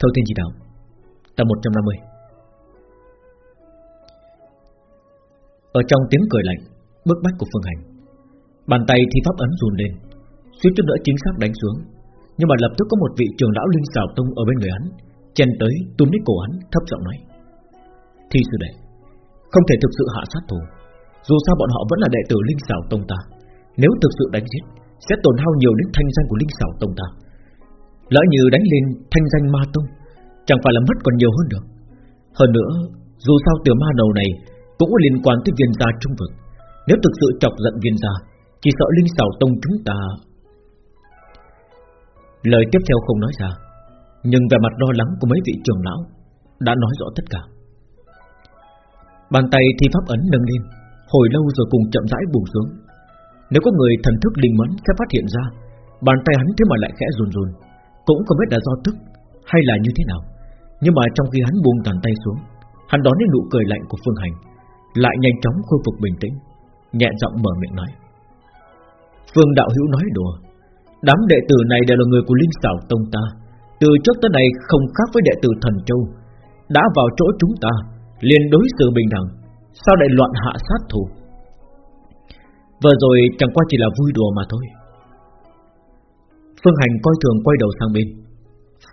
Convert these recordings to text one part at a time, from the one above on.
Thâu Thiên Chỉ Đạo, Tập 150 Ở trong tiếng cười lạnh Bước bách của Phương Hành, Bàn tay thi pháp ấn run lên, Suýt chút nữa chính xác đánh xuống. Nhưng mà lập tức có một vị trường lão linh xảo tông ở bên người hắn, Chen tới túm lấy cổ hắn, Thấp giọng nói, Thi sư đệ, Không thể thực sự hạ sát thủ. Dù sao bọn họ vẫn là đệ tử linh xảo tông ta. Nếu thực sự đánh giết, Sẽ tổn hao nhiều đến thanh danh của linh xảo tông ta. Lỡ như đánh lên thanh danh ma tông, Chẳng phải là mất còn nhiều hơn được. Hơn nữa, Dù sao tiểu ma đầu này Cũng có liên quan tới viên gia trung vực. Nếu thực sự chọc giận viên gia, Chỉ sợ linh xảo tông chúng ta. Lời tiếp theo không nói ra, Nhưng về mặt lo lắng của mấy vị trưởng lão Đã nói rõ tất cả. Bàn tay thi pháp ấn nâng lên, Hồi lâu rồi cùng chậm rãi buông xuống. Nếu có người thần thức linh mẫn sẽ phát hiện ra, Bàn tay hắn thế mà lại khẽ run run. Cũng không biết là do tức Hay là như thế nào. Nhưng mà trong khi hắn buông bàn tay xuống, Hắn đón đến nụ cười lạnh của Phương Hành, Lại nhanh chóng khôi phục bình tĩnh, Nhẹ giọng mở miệng nói. Phương Đạo Hữu nói đùa, Đám đệ tử này đều là người của Linh Sảo Tông ta, Từ trước tới nay không khác với đệ tử Thần Châu. Đã vào chỗ chúng ta, liền đối xử bình đẳng, Sao lại loạn hạ sát thủ? Vừa rồi chẳng qua chỉ là vui đùa mà thôi. Phương Hành coi thường quay đầu sang bên.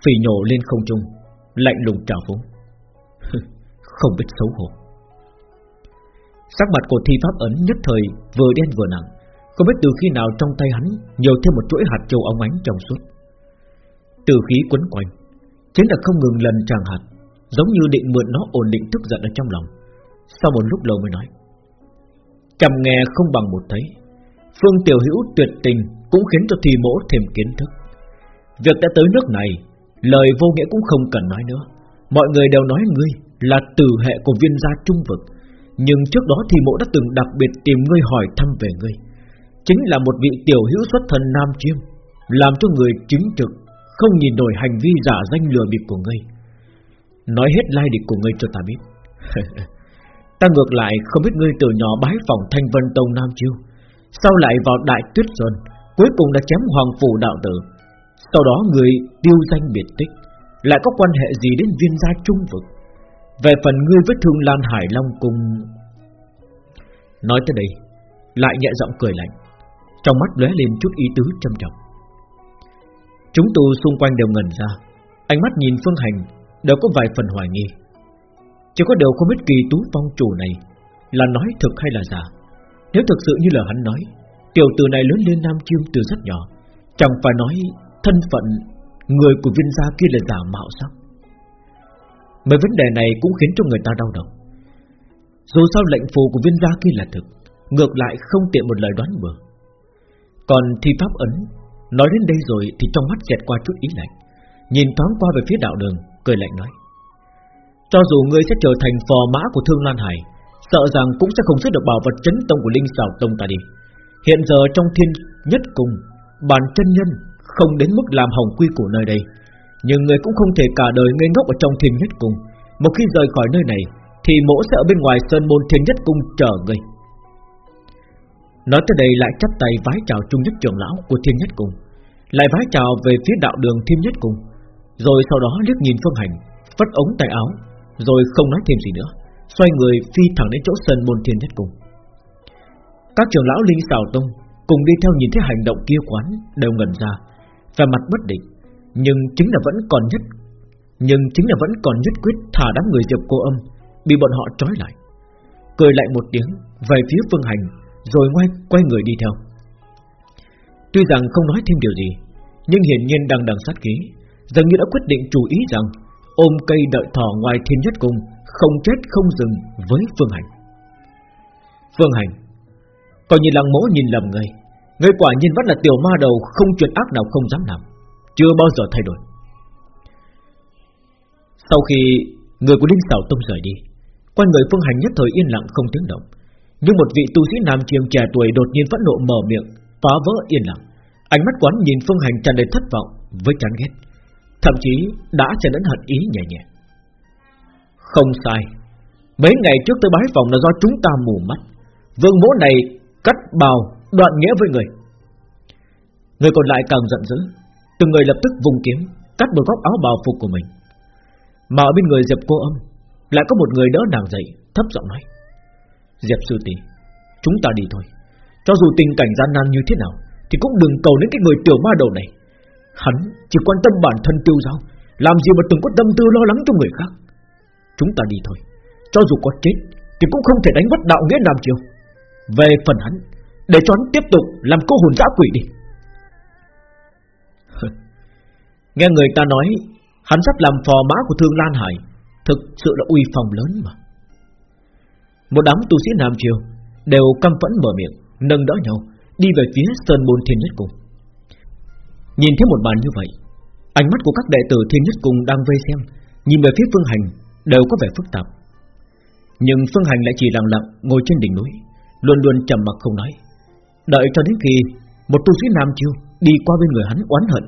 Phỉ nhổ lên không trung, Lạnh lùng trào phúng. Không biết xấu hổ. Sắc mặt của thi pháp ấn nhất thời Vừa đen vừa nặng. Không biết từ khi nào trong tay hắn Nhiều thêm một chuỗi hạt châu óng ánh trong suốt. Từ khí quấn quanh, Chính là không ngừng lần tràng hạt, Giống như định mượn nó ổn định tức giận ở trong lòng. Sau một lúc lâu mới nói Chầm nghe không bằng một thấy Phương Tiểu Hữu tuyệt tình Cũng khiến cho thi mỗ thêm kiến thức. Việc đã tới nước này, Lời vô nghĩa cũng không cần nói nữa. Mọi người đều nói ngươi là tử hệ của viên gia trung vực. Nhưng trước đó thì Mỗ đã từng đặc biệt tìm ngươi hỏi thăm về ngươi. Chính là một vị tiểu hữu xuất thân nam chiêm, Làm cho người chính trực, Không nhìn nổi hành vi giả danh lừa bịp của ngươi. Nói hết lai địch của ngươi cho ta biết. Ta ngược lại không biết ngươi từ nhỏ bái phòng thanh vân tông Nam Chiêu. Sau lại vào đại tuyết sơn, Cuối cùng đã chém hoàng phủ đạo tử. Sau đó người tiêu danh biệt tích, Lại có quan hệ gì đến viên gia trung vực? Về phần ngươi với thương Lan Hải Long cùng Nói tới đây, Lại nhẹ giọng cười lạnh, Trong mắt lóe lên chút ý tứ trầm trọng. Chúng tu xung quanh đều ngẩn ra, Ánh mắt nhìn Phương Hành Đều có vài phần hoài nghi. Chỉ có điều không biết kỳ tú phong chủ này Là nói thực hay là giả. Nếu thực sự như là hắn nói, Tiểu tử này lớn lên Nam Chiêm từ rất nhỏ, Chẳng phải nói thân phận Người của viên gia kia là giả mạo sao? Mấy vấn đề này cũng khiến cho người ta đau đầu. Dù sao lệnh phù của viên gia kia là thực, Ngược lại không tiện một lời đoán bừa. Còn thi pháp ấn, Nói đến đây rồi thì trong mắt dẹt qua chút ý lạnh, Nhìn thoáng qua về phía đạo đường, Cười lạnh nói. Cho dù ngươi sẽ trở thành phò mã của Thương Lan Hải Sợ rằng cũng sẽ không giữ được bảo vật chấn tông của Linh Sảo Tông ta đi. Hiện giờ trong thiên nhất cung, Bản chân nhân không đến mức làm hỏng quy của nơi đây. Nhưng người cũng không thể cả đời ngây ngốc ở trong thiên nhất cung. Một khi rời khỏi nơi này, Thì mỗ sẽ ở bên ngoài sơn môn thiên nhất cung chờ người Nói tới đây lại chắp tay vái chào trung nhất trưởng lão của thiên nhất cung. Lại vái chào về phía đạo đường thiên nhất cung. Rồi sau đó liếc nhìn phương hành, Phất ống tay áo, Rồi không nói thêm gì nữa. Xoay người phi thẳng đến chỗ sân môn thiên nhất cung. Các trưởng lão linh xào tông Cùng đi theo nhìn thấy hành động kia quán Đều ngẩn ra Và mặt bất định, Nhưng chính là vẫn còn nhất, Nhưng chính là vẫn còn nhất quyết thả đám người dập cô âm Bị bọn họ trói lại. Cười lại một tiếng, Về phía phương hành, Rồi ngoay quay người đi theo. Tuy rằng không nói thêm điều gì, Nhưng hiển nhiên đang đằng sát khí Dường như đã quyết định chủ ý rằng Ôm cây đợi thỏ ngoài thiên nhất cung không chết không dừng với phương hành. Phương hành, Coi như lăng mỗ nhìn lầm người Người quả nhiên vẫn là tiểu ma đầu Không chuyện ác nào không dám làm, Chưa bao giờ thay đổi. Sau khi Người của Linh Sảo Tông rời đi Quan người phương hành nhất thời yên lặng không tiếng động, Nhưng một vị tu sĩ nam chiêm trẻ tuổi Đột nhiên phẫn nộ mở miệng, Phá vỡ yên lặng. Ánh mắt quán nhìn phương hành tràn đầy thất vọng Với chán ghét, Thậm chí đã trở đến hận ý nhẹ nhẹ. Không sai. Mấy ngày trước tới bái phòng là do chúng ta mù mắt. Vương mỗ này cắt bào, đoạn nghĩa với người. Người còn lại càng giận dữ. Từng người lập tức vùng kiếm, Cắt một góc áo bào phục của mình. Mà ở bên người Diệp cô âm, Lại có một người đỡ nàng dậy, Thấp giọng nói, Diệp sư tỷ, Chúng ta đi thôi. Cho dù tình cảnh gian nan như thế nào, Thì cũng đừng cầu đến cái người tiểu ma đầu này. Hắn chỉ quan tâm bản thân tiêu giao, Làm gì mà từng có tâm tư lo lắng cho người khác. Chúng ta đi thôi. Cho dù có chết, Thì cũng không thể đánh mất đạo nghĩa Nam Triều. Về phần hắn, Để cho hắn tiếp tục làm cô hồn dã quỷ đi. Nghe người ta nói, Hắn sắp làm phò mã của Thương Lan Hải, Thực sự là uy phong lớn mà. Một đám tu sĩ Nam Triều Đều căm phẫn mở miệng, Nâng đỡ nhau, Đi về phía Sơn Môn Thiên Nhất Cung. Nhìn thấy một màn như vậy, Ánh mắt của các đệ tử Thiên Nhất Cung đang vây xem, Nhìn về phía Phương Hành Đều có vẻ phức tạp. Nhưng Phương Hành lại chỉ lặng lặng ngồi trên đỉnh núi, Luôn luôn trầm mặc không nói. Đợi cho đến khi Một tu sĩ Nam Chiêu đi qua bên người hắn oán hận,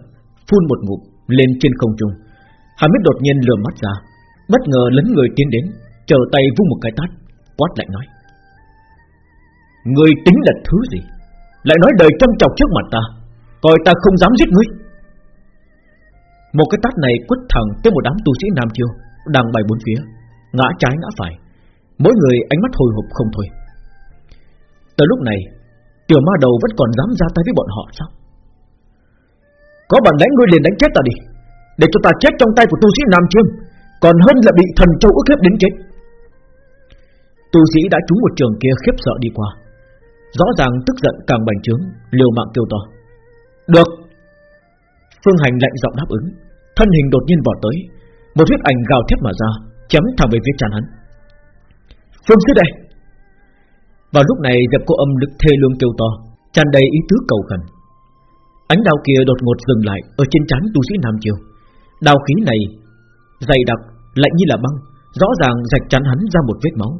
Phun một ngụm lên trên không trung, Hắn biết đột nhiên lườm mắt ra, Bất ngờ lấn người tiến đến, Trở tay vung một cái tát, Quát lại nói Người tính là thứ gì? Lại nói đời trăm trọng trước mặt ta, Coi ta không dám giết ngươi. Một cái tát này quất thẳng tới một đám tu sĩ Nam Chiêu đang bay bốn phía Ngã trái ngã phải Mỗi người ánh mắt hồi hộp không thôi. Tới lúc này Tiểu ma đầu vẫn còn dám ra tay với bọn họ sao? Có bản đánh ngươi liền đánh chết ta đi Để cho ta chết trong tay của tu sĩ Nam Chiêm, Còn hơn là bị thần châu ức hiếp đến chết. Tu sĩ đã trúng một trường kia khiếp sợ đi qua Rõ ràng tức giận càng bành trướng Liều mạng kêu to. Được! Phương Hành lạnh giọng đáp ứng Thân hình đột nhiên vọt tới một huyết ảnh gào thét mà ra, Chém thẳng về phía tràn hắn. Phương sư đệ! Vào lúc này dập cô âm lực thê lương kêu to, tràn đầy ý tứ cầu khẩn. Ánh đao kia đột ngột dừng lại Ở trên trán tu sĩ Nam Triều. Đao khí này, dày đặc, lạnh như là băng, Rõ ràng rạch chắn hắn ra một vết máu.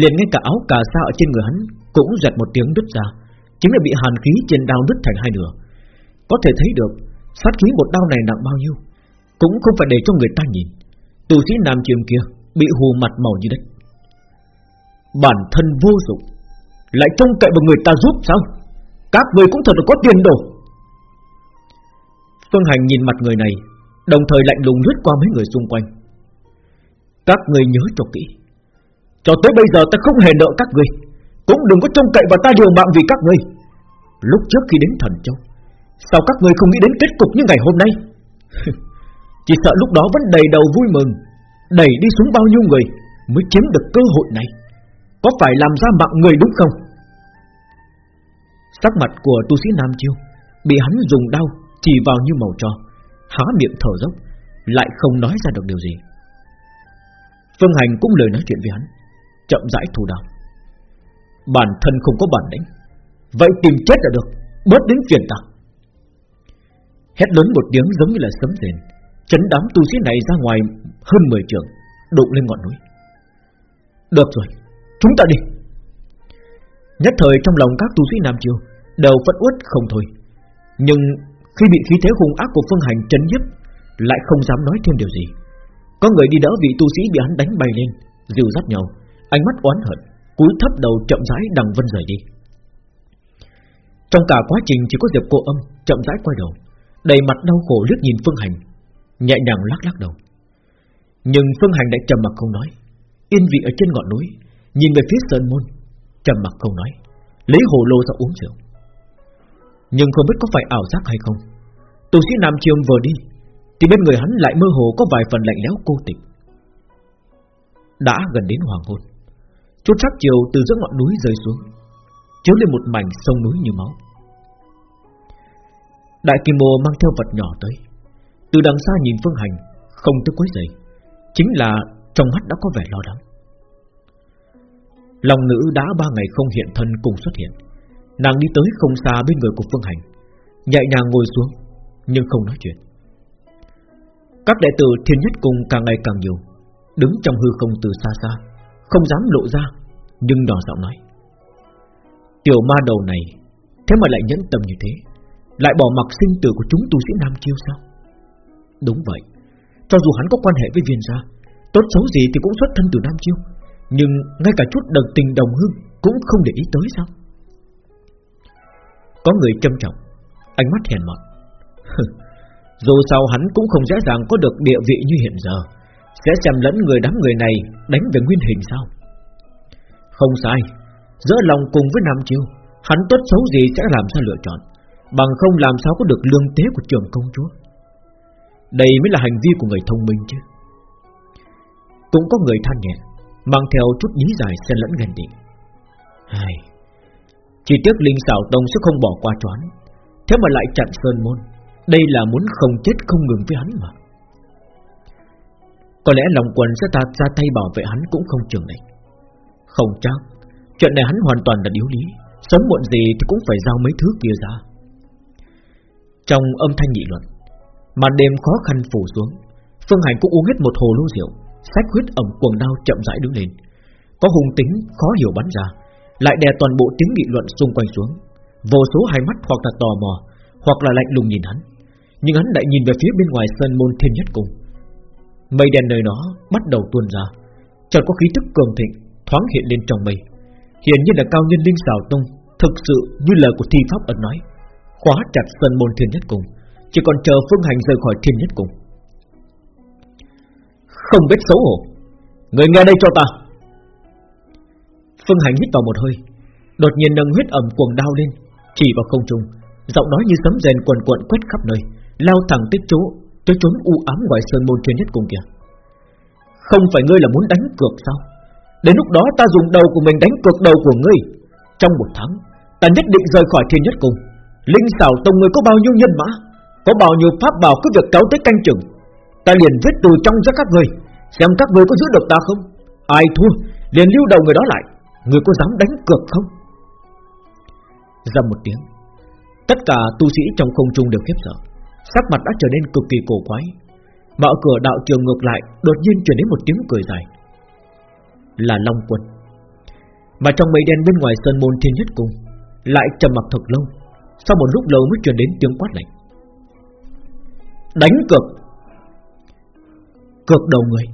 Liền ngay cả áo cà sa ở trên người hắn Cũng giật một tiếng đứt ra, Chính là bị hàn khí trên đao đứt thành hai nửa. Có thể thấy được, Sát khí một đao này nặng bao nhiêu. Cũng không phải để cho người ta nhìn. Tù sĩ nam chiêm kia Bị hù mặt màu như đất. Bản thân vô dụng, Lại trông cậy vào người ta giúp sao? Các người cũng thật là có tiền đồ. Phương Hành nhìn mặt người này, Đồng thời lạnh lùng lướt qua mấy người xung quanh. Các người nhớ cho kỹ, Cho tới bây giờ ta không hề nợ các người, Cũng đừng có trông cậy vào ta điều mạng vì các người. Lúc trước khi đến thần châu, Sao các người không nghĩ đến kết cục như ngày hôm nay? Chỉ sợ lúc đó vẫn đầy đầu vui mừng. Đẩy đi xuống bao nhiêu người Mới chiếm được cơ hội này? Có phải làm ra mạng người đúng không? Sắc mặt của tu sĩ Nam Chiêu Bị hắn dùng đau Chỉ vào như màu cho Há miệng thở dốc, Lại không nói ra được điều gì. Phương Hành cũng lời nói chuyện với hắn, Chậm rãi thủ đạo Bản thân không có bản lĩnh, Vậy tìm chết là được, Bớt đến chuyện ta Hét lớn một tiếng giống như là sấm rền Chấn đám tu sĩ này ra ngoài hơn 10 trường Đụng lên ngọn núi. Được rồi, chúng ta đi. Nhất thời trong lòng các tu sĩ Nam Chiêu Đều phẫn uất không thôi. Nhưng khi bị khí thế hung ác của phương hành chấn nhức Lại không dám nói thêm điều gì. Có người đi đỡ vị tu sĩ bị hắn đánh bay lên Dìu dắt nhau. Ánh mắt oán hận Cúi thấp đầu chậm rãi đằng vân rời đi. Trong cả quá trình chỉ có Diệp cô âm Chậm rãi quay đầu đầy mặt đau khổ liếc nhìn Phương Hành, nhẹ nhàng lắc lắc đầu. Nhưng Phương Hành đã trầm mặt không nói, yên vị ở trên ngọn núi, nhìn về phía sơn môn, trầm mặt không nói, lấy hồ lô ra uống rượu. Nhưng không biết có phải ảo giác hay không, Tù sĩ Nam Chiêm vừa đi, thì bên người hắn lại mơ hồ có vài phần lạnh lẽo cô tịch. Đã gần đến hoàng hôn, chút sắc chiều từ giữa ngọn núi rơi xuống, chiếu lên một mảnh sông núi như máu. Đại Kim Mô mang theo vật nhỏ tới từ đằng xa nhìn Phương Hành, Không tức quấy giày Chính là trong mắt đã có vẻ lo lắng. Lòng nữ đã ba ngày không hiện thân cùng xuất hiện, Nàng đi tới không xa bên người của Phương Hành, Nhẹ nhàng ngồi xuống, Nhưng không nói chuyện. Các đệ tử thiên nhất cùng càng ngày càng nhiều, Đứng trong hư không từ xa xa, Không dám lộ ra, Nhưng đỏ giọng nói. Tiểu ma đầu này, Thế mà lại nhẫn tâm như thế, lại bỏ mặc sinh tử của chúng tu sĩ Nam Chiêu sao? Đúng vậy. Cho dù hắn có quan hệ với viên gia, Tốt xấu gì thì cũng xuất thân từ Nam Chiêu. Nhưng ngay cả chút đồng tình đồng hương Cũng không để ý tới sao? Có người trâm trọng, Ánh mắt hèn mọn. Dù sao hắn cũng không dễ dàng có được địa vị như hiện giờ. Sẽ xem lẫn người đám người này Đánh về nguyên hình sao? Không sai. Giữa lòng cùng với Nam Chiêu, Hắn tốt xấu gì sẽ làm ra lựa chọn. Bằng không làm sao có được lương tế của trường công chúa. Đây mới là hành vi của người thông minh chứ. Cũng có người than nhẹ Mang theo chút nhí dài xen lẫn ghen tị. Ai... Chỉ tiếc Linh xảo Tông sẽ không bỏ qua choán Thế mà lại chặn Sơn Môn. Đây là muốn không chết không ngừng với hắn mà. Có lẽ lòng quần sẽ ta ra tay bảo vệ hắn cũng không chừng này. Không chắc, Chuyện này hắn hoàn toàn là điếu lý, Sớm muộn gì thì cũng phải giao mấy thứ kia ra. Trong âm thanh nghị luận Màn đêm khó khăn phủ xuống. Phương Hành cũng uống hết một hồ lô rượu Sách huyết ẩm quần đao chậm rãi đứng lên. Có hung tính, khó hiểu bắn ra, Lại đè toàn bộ tiếng nghị luận xung quanh xuống. Vô số hai mắt hoặc là tò mò, Hoặc là lạnh lùng nhìn hắn. Nhưng hắn lại nhìn về phía bên ngoài sân môn thiên nhất cùng Mây đèn nơi nó bắt đầu tuôn ra. Chợt có khí tức cường thịnh Thoáng hiện lên trong mây. Hiện như là cao nhân linh xào tông, Thực sự như lời của thi pháp ẩn nói, Khóa chặt sân môn thiên nhất cùng chỉ còn chờ phương hành rời khỏi thiên nhất cùng Không biết xấu hổ. Người nghe đây cho ta. Phương hành hít vào một hơi. Đột nhiên nâng huyết ẩm cuồng đao lên. Chỉ vào không trung, Giọng nói như sấm rền quần cuộn quét khắp nơi, Lao thẳng tới chỗ, Tới trốn u ám ngoài sơn môn thiên nhất cùng kìa Không phải ngươi là muốn đánh cược sao? Đến lúc đó ta dùng đầu của mình đánh cược đầu của ngươi. Trong một tháng, Ta nhất định rời khỏi thiên nhất cùng Linh xảo tông ngươi có bao nhiêu nhân mã? Có bao nhiêu pháp bảo cứ việc kéo tới canh chừng, Ta liền viết từ trong ra các ngươi Xem các ngươi có giữ được ta không? Ai thua, liền lưu đầu người đó lại, Người có dám đánh cược không? Ra một tiếng, Tất cả tu sĩ trong không trung đều khiếp sợ, Sắc mặt đã trở nên cực kỳ cổ quái. Mà ở cửa đạo trường ngược lại, Đột nhiên truyền đến một tiếng cười dài. Là Long Quân. Mà trong mây đen bên ngoài sơn môn thiên nhất cung, Lại trầm mặc thật lâu, Sau một lúc lâu mới truyền đến tiếng quát lạnh. Đánh cược. Cược đầu người.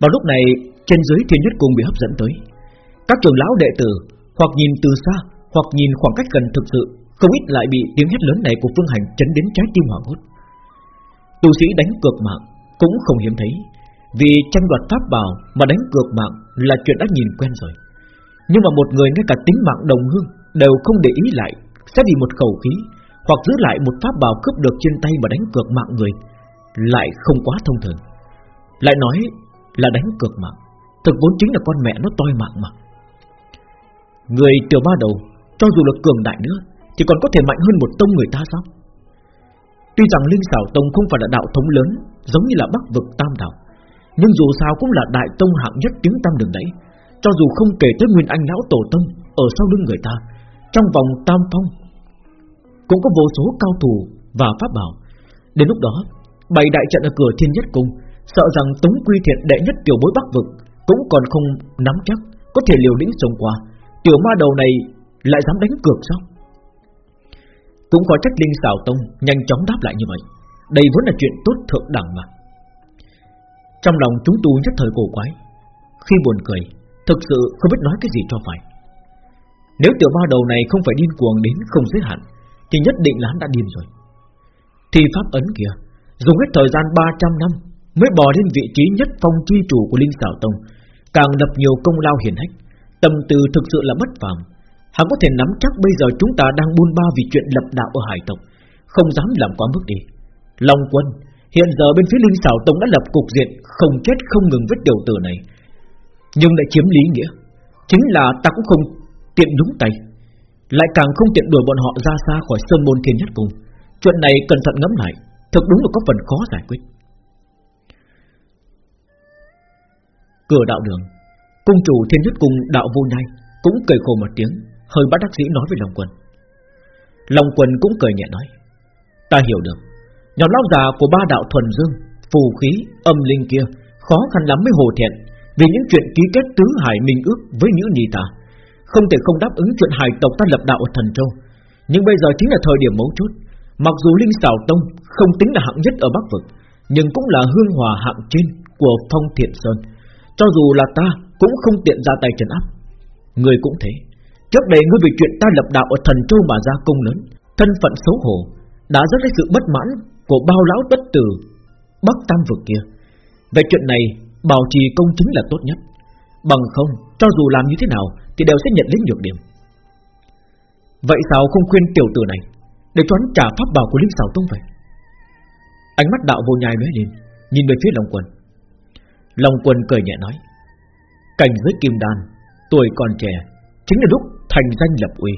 Vào lúc này, Trên dưới thiên nhất cung bị hấp dẫn tới. Các trường lão đệ tử, Hoặc nhìn từ xa, Hoặc nhìn khoảng cách gần thực sự, Không ít lại bị tiếng hét lớn này của Phương Hành Chấn đến trái tim hoảng hốt. Tu sĩ đánh cược mạng Cũng không hiếm thấy, vì tranh đoạt pháp bảo mà đánh cược mạng là chuyện đã nhìn quen rồi. Nhưng mà một người ngay cả tính mạng đồng hương Đều không để ý lại, Sẽ bị một khẩu khí hoặc giữ lại một pháp bảo cướp được trên tay mà đánh cược mạng người, Lại không quá thông thường. Lại nói là đánh cược mạng, Thực vốn chính là con mẹ nó toi mạng mà. Người tiểu ba đầu, Cho dù là cường đại nữa Thì còn có thể mạnh hơn một tông người ta sao? Tuy rằng Linh xảo Tông không phải là đạo thống lớn, Giống như là Bắc vực Tam Đạo, nhưng dù sao cũng là đại tông hạng nhất tiếng tam đường đấy, Cho dù không kể tới Nguyên Anh Lão Tổ Tông Ở sau lưng người ta, Trong vòng tam phong cũng có vô số cao thủ và pháp bảo. Đến lúc đó Bày đại trận ở cửa thiên nhất cung, Sợ rằng Tống Quy Thiện đệ nhất tiểu bối bắc vực Cũng còn không nắm chắc Có thể liều lĩnh sống qua. Tiểu ma đầu này lại dám đánh cược sao? Cũng có trách linh xảo tông Nhanh chóng đáp lại như vậy. Đây vốn là chuyện tốt thượng đẳng mà. Trong lòng chúng tu nhất thời cổ quái, Khi buồn cười, Thực sự không biết nói cái gì cho phải. Nếu tiểu ma đầu này không phải điên cuồng đến không giới hạn thì nhất định là hắn đã điên rồi. Thì pháp ấn kìa Dùng hết thời gian 300 năm Mới bò lên vị trí nhất phong chi chủ của Linh sảo Tông, Càng lập nhiều công lao hiển hách, Tâm tư thực sự là bất phàm. Hắn có thể nắm chắc bây giờ chúng ta đang buôn ba vì chuyện lập đạo ở hải tộc, Không dám làm quá mức đi. Long quân, Hiện giờ bên phía Linh Sảo Tông đã lập cục diện Không chết không ngừng với tiểu tử này, Nhưng lại chiếm lý nghĩa, Chính là ta cũng không tiện đúng tay. Lại càng không tiện đuổi bọn họ ra xa khỏi Sơn Môn Thiên Nhất Cung. Chuyện này cẩn thận ngẫm lại Thực đúng là có phần khó giải quyết. Cửa đạo đường Cung chủ Thiên Nhất Cung đạo vô nhai Cũng cười khổ một tiếng Hơi bắt đắc dĩ nói với Long Quân. Long Quân cũng cười nhẹ nói Ta hiểu được Nhóm lão già của ba đạo thuần dương Phù khí, âm linh kia Khó khăn lắm mới hồ thiện Vì những chuyện ký kết tứ hải minh ước với nữ nhi ta không thể không đáp ứng chuyện hải tộc ta lập đạo ở thần châu. Nhưng bây giờ chính là thời điểm mấu chốt. Mặc dù Linh xảo Tông không tính là hạng nhất ở Bắc Vực, Nhưng cũng là hương hòa hạng trên của Phong Thiện Sơn. Cho dù là ta cũng không tiện ra tay trấn áp. Người cũng thế. Trước đây ngươi vì chuyện ta lập đạo ở thần châu mà ra công lớn, Thân phận xấu hổ, Đã rất lấy sự bất mãn của bao lão bất tử Bắc Tam vực kia. Về chuyện này, Bảo trì công chính là tốt nhất. Bằng không, cho dù làm như thế nào thì đều sẽ nhận lấy nhược điểm. Vậy sao không khuyên tiểu tử này Để cho hắn trả pháp bảo của Linh Sảo Tông vậy? Ánh mắt đạo vô nhai lóe lên, Nhìn về phía Long Quân. Long Quân cười nhẹ nói, Cảnh giới kim đan, Tuổi còn trẻ, Chính là lúc thành danh lập uy.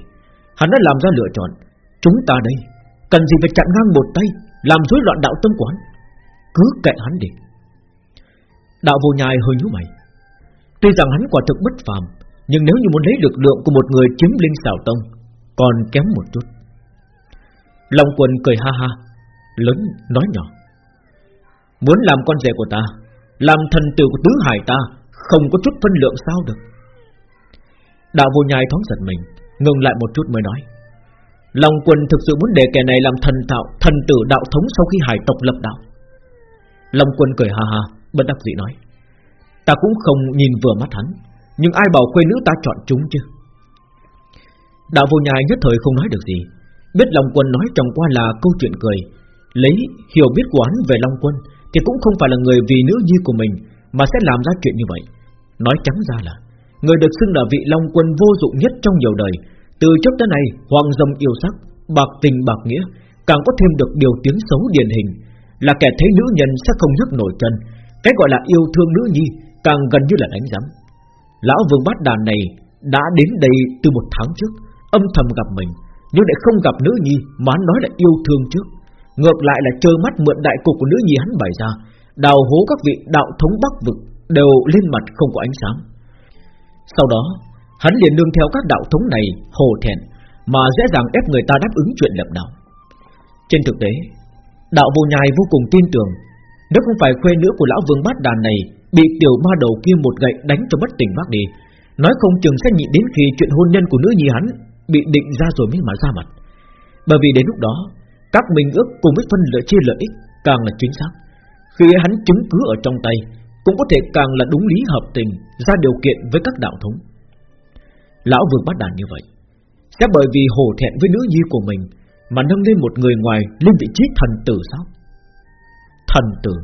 Hắn đã làm ra lựa chọn, Chúng ta đây Cần gì phải chặn ngang một tay, Làm rối loạn đạo tâm quán Cứ kệ hắn đi. Đạo vô nhai hơi nhíu mày, Tuy rằng hắn quả thực bất phàm nhưng nếu như muốn lấy lực lượng của một người chiếm linh xảo tông, Còn kém một chút. Long quần cười ha ha, Lớn nói nhỏ. Muốn làm con rể của ta, Làm thần tử của tứ hải ta, Không có chút phân lượng sao được. Đạo vô nhai thoáng giật mình, Ngừng lại một chút mới nói. Long quân thực sự muốn để kẻ này làm thần tạo, Thần tử đạo thống sau khi hải tộc lập đạo. Long quân cười ha ha, Bất đắc dĩ nói. Ta cũng không nhìn vừa mắt hắn. Nhưng ai bảo quê nữ ta chọn chúng chứ? Đạo vô nhai nhất thời không nói được gì. Biết Long quân nói trong qua là câu chuyện cười. Lấy hiểu biết của hắn về Long quân Thì cũng không phải là người vì nữ nhi của mình Mà sẽ làm ra chuyện như vậy. Nói trắng ra là, Người được xưng là vị Long quân vô dụng nhất trong nhiều đời. Từ trước tới nay, Hoàng dòng yêu sắc, Bạc tình bạc nghĩa, Càng có thêm được điều tiếng xấu điển hình. Là kẻ thấy nữ nhân sẽ không nhấc nổi chân. Cái gọi là yêu thương nữ nhi Càng gần như là đánh giám Lão vương bát đàn này Đã đến đây từ một tháng trước, Âm thầm gặp mình, Nhưng lại không gặp nữ nhi Mà hắn nói là yêu thương trước. Ngược lại là trơ mắt mượn đại cục của nữ nhi hắn bày ra, Đào hố các vị đạo thống bắc vực Đều lên mặt không có ánh sáng. Sau đó, Hắn liền nương theo các đạo thống này Hồ thẹn Mà dễ dàng ép người ta đáp ứng chuyện lập đạo. Trên thực tế, Đạo vô nhai vô cùng tin tưởng, Nếu không phải khuê nữ của lão vương bát đàn này Bị tiểu ma đầu kia một gậy đánh cho bất tỉnh bác đi. Nói không chừng sẽ nhịn đến khi chuyện hôn nhân của nữ nhi hắn Bị định ra rồi mới mà ra mặt. Bởi vì đến lúc đó, Các minh ước cùng với phân lợi chia lợi ích Càng là chính xác. Khi hắn chứng cứ ở trong tay, Cũng có thể càng là đúng lý hợp tình, Ra điều kiện với các đạo thống. Lão vương bắt đàn như vậy, Sẽ bởi vì hổ thẹn với nữ nhi của mình Mà nâng lên một người ngoài Lên vị trí thần tử sao? Thần tử.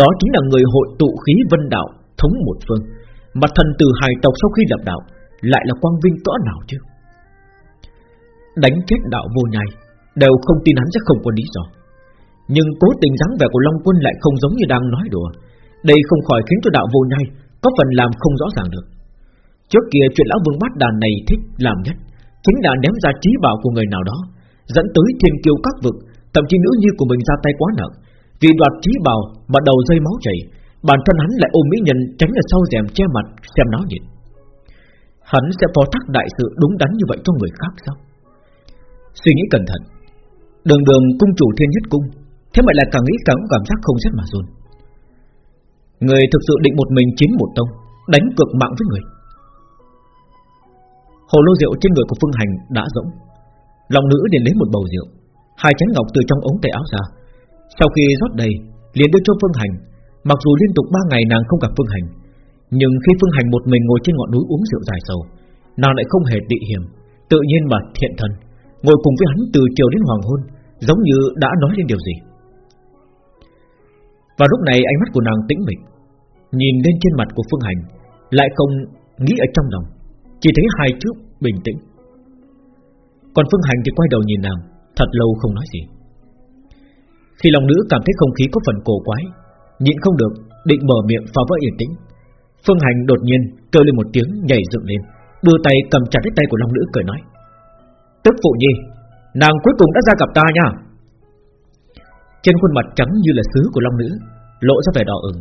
Đó chính là người hội tụ khí vân đạo, Thống một phương. Mà thần từ hài tộc sau khi lập đạo, Lại là quang vinh cỡ nào chứ? Đánh chết đạo vô nhai, Đều không tin hắn sẽ không có lý do. Nhưng cố tình dáng vẻ của Long Quân lại không giống như đang nói đùa. Đây không khỏi khiến cho đạo vô nhai Có phần làm không rõ ràng được. Trước kia chuyện lão vương bát đàn này thích làm nhất, Chính là ném ra trí bảo của người nào đó, Dẫn tới thiên kiêu các vực, Thậm chí nữ như của mình ra tay quá nặng. Vì đoạt trí bào mà đầu dây máu chảy, Bản thân hắn lại ôm mỹ nhân Tránh ở sau rèm che mặt xem náo nhiệt. Hắn sẽ phó thác đại sự đúng đắn như vậy cho người khác sao? Suy nghĩ cẩn thận. Đường đường cung chủ thiên nhất cung, Thế mà lại càng nghĩ càng có cảm giác không rét mà run. Người thực sự định một mình chiến một tông, Đánh cược mạng với người. Hồ lô rượu trên người của Phương Hành đã rỗng. Lòng nữ liền lấy một bầu rượu, Hai chén ngọc từ trong ống tay áo ra sau khi rót đầy, liền đưa cho Phương Hành. Mặc dù liên tục ba ngày nàng không gặp Phương Hành, Nhưng khi Phương Hành một mình ngồi trên ngọn núi uống rượu dài sầu, Nàng lại không hề tị hiểm, Tự nhiên mà thiện thần, Ngồi cùng với hắn từ chiều đến hoàng hôn, Giống như đã nói lên điều gì. Và lúc này ánh mắt của nàng tĩnh mịch, Nhìn lên trên mặt của Phương Hành, Lại không nghĩ ở trong lòng, Chỉ thấy hai chữ bình tĩnh. Còn Phương Hành thì quay đầu nhìn nàng, Thật lâu không nói gì. Khi lòng nữ cảm thấy không khí có phần cổ quái Nhịn không được Định mở miệng phá vỡ yên tĩnh. Phương Hành đột nhiên kêu lên một tiếng nhảy dựng lên Đưa tay cầm chặt lấy tay của Long Nữ cười nói Tức phụ nhi Nàng cuối cùng đã ra gặp ta nha. Trên khuôn mặt trắng như là sứ của Long Nữ Lộ ra vẻ đỏ ửng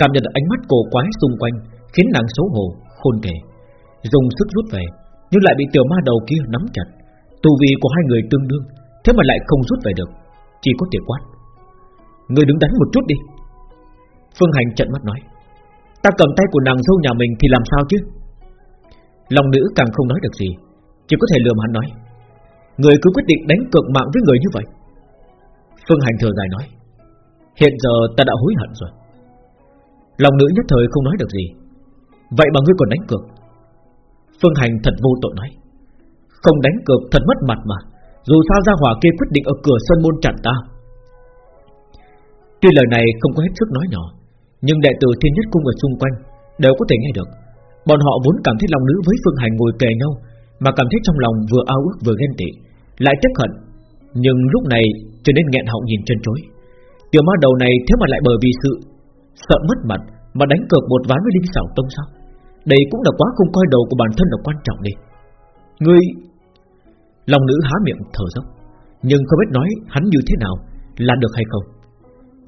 Cảm nhận được ánh mắt cổ quái xung quanh Khiến nàng xấu hổ, khôn kể. Dùng sức rút về Nhưng lại bị tiểu ma đầu kia nắm chặt. Tu vi của hai người tương đương Thế mà lại không rút về được Chỉ có thể quát Người đứng đánh một chút đi. Phương Hành trận mắt nói, Ta cầm tay của nàng dâu nhà mình thì làm sao chứ? Lòng nữ càng không nói được gì, Chỉ có thể lườm hắn nói, Người cứ quyết định đánh cược mạng với người như vậy. Phương Hành thừa dài nói, Hiện giờ ta đã hối hận rồi. Lòng nữ nhất thời không nói được gì, Vậy mà ngươi còn đánh cược? Phương Hành thật vô tội nói, Không đánh cược thật mất mặt mà, Dù sao ra hỏa kia quyết định ở cửa sân môn chặn ta Tuy lời này không có hết sức nói nhỏ, Nhưng đệ tử thiên nhất cung ở xung quanh Đều có thể nghe được. Bọn họ vốn cảm thấy lòng nữ với Phương Hành ngồi kề nhau, Mà cảm thấy trong lòng vừa ao ước vừa ghen tị, Lại tức hận. Nhưng lúc này trở nên nghẹn họng nhìn chân chối. Tiểu ma đầu này thế mà lại bởi vì sự, Sợ mất mặt Mà đánh cược một ván với Linh sảo tông sao? Đây cũng là quá không coi đầu của bản thân là quan trọng đi. Ngươi, Lòng nữ há miệng thở dốc, Nhưng không biết nói hắn như thế nào Là được hay không?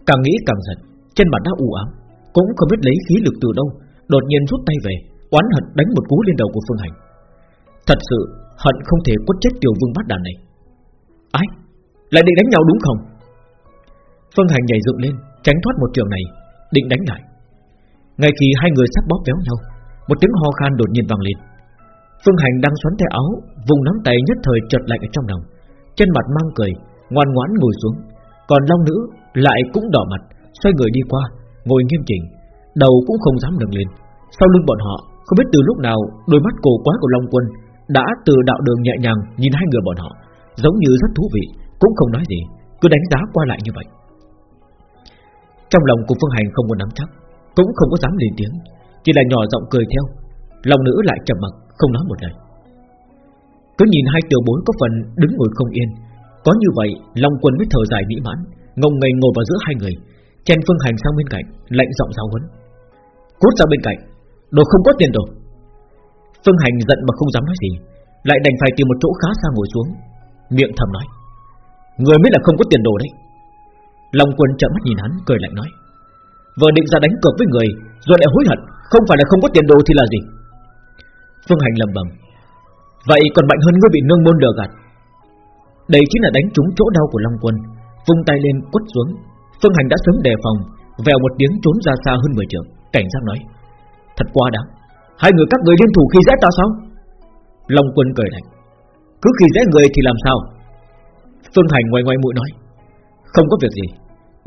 Càng nghĩ càng giận chân mặt đã u ám Cũng không biết lấy khí lực từ đâu Đột nhiên rút tay về Oán hận đánh một cú lên đầu của Phương Hành. Thật sự hận không thể quất chết tiểu vương bát đàn này. Ái, Lại định đánh nhau đúng không? Phương Hành nhảy dựng lên Tránh thoát một trường này Định đánh lại. Ngay khi hai người sắp bóp kéo nhau Một tiếng ho khan đột nhiên vang lên. Phương Hành đang xoắn tay áo Vùng nắm tay nhất thời chợt lạnh ở trong lòng chân mặt mang cười Ngoan ngoãn ngồi xuống. Còn Long Nữ lại cũng đỏ mặt, Xoay người đi qua, Ngồi nghiêm chỉnh, Đầu cũng không dám nâng lên. Sau lưng bọn họ, Không biết từ lúc nào Đôi mắt cổ quá của Long Quân Đã từ đạo đường nhẹ nhàng nhìn hai người bọn họ, Giống như rất thú vị, Cũng không nói gì, Cứ đánh giá qua lại như vậy. Trong lòng của Phương Hành không muốn nắm chắc, Cũng không có dám lên tiếng, Chỉ là nhỏ giọng cười theo. Long nữ lại trầm mặc, không nói một lời. Cứ nhìn hai tiểu bối có phần đứng ngồi không yên có như vậy, Long quân mới thở dài mỹ mãn, Ngông ngây ngồi vào giữa hai người, Chen phương hành sang bên cạnh, Lạnh giọng giáo huấn. Cút ra bên cạnh, Đồ không có tiền đồ. Phương hành giận mà không dám nói gì, Lại đành phải tìm một chỗ khá xa ngồi xuống, Miệng thầm nói. Người mới là không có tiền đồ đấy. Long quân trợn mắt nhìn hắn, cười lạnh nói. Vừa định ra đánh cược với người, Rồi lại hối hận, Không phải là không có tiền đồ thì là gì? Phương Hành lầm bầm Vậy còn mạnh hơn ngươi bị nương môn lừa gạt đây chính là đánh trúng chỗ đau của Long Quân. Vung tay lên quất xuống. Phương Hành đã sớm đề phòng Vèo một tiếng trốn ra xa hơn 10 trường Cảnh giác nói Thật quá đáng. Hai người các người liên thủ khi dễ ta sao? Long Quân cười lạnh Cứ khi dễ người thì làm sao? Phương Hành ngoài ngoài mũi nói Không có việc gì.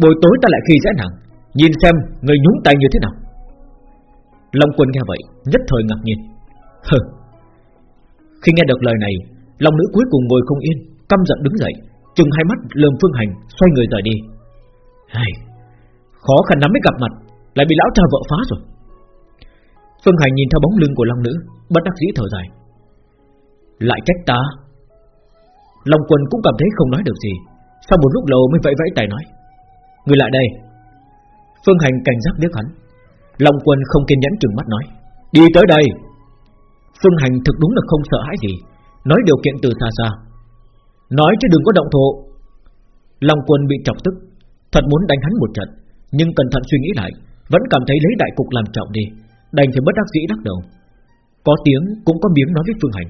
Buổi tối ta lại khi dễ nàng. Nhìn xem người nhúng tay như thế nào. Long Quân nghe vậy Nhất thời ngạc nhiên. Hừ. Khi nghe được lời này, Long nữ cuối cùng ngồi không yên, căm giận đứng dậy, chừng hai mắt lườm Phương Hành, xoay người rời đi. Hay, khó khăn lắm mới gặp mặt, lại bị lão cha vợ phá rồi. Phương Hành nhìn theo bóng lưng của Long nữ, bất đắc dĩ thở dài. Lại trách ta. Long Quân cũng cảm thấy không nói được gì, sau một lúc lâu mới vẫy vẫy tay nói: "Người lại đây." Phương Hành cảnh giác liếc hắn. Long Quân không kiên nhẫn chừng mắt nói: "Đi tới đây." Phương Hành thực đúng là không sợ hãi gì Nói điều kiện từ xa xa Nói chứ đừng có động thổ Long quân bị chọc tức Thật muốn đánh hắn một trận Nhưng cẩn thận suy nghĩ lại Vẫn cảm thấy lấy đại cục làm trọng đi Đành phải bất đắc dĩ đắc đầu. Có tiếng cũng có miếng nói với Phương Hành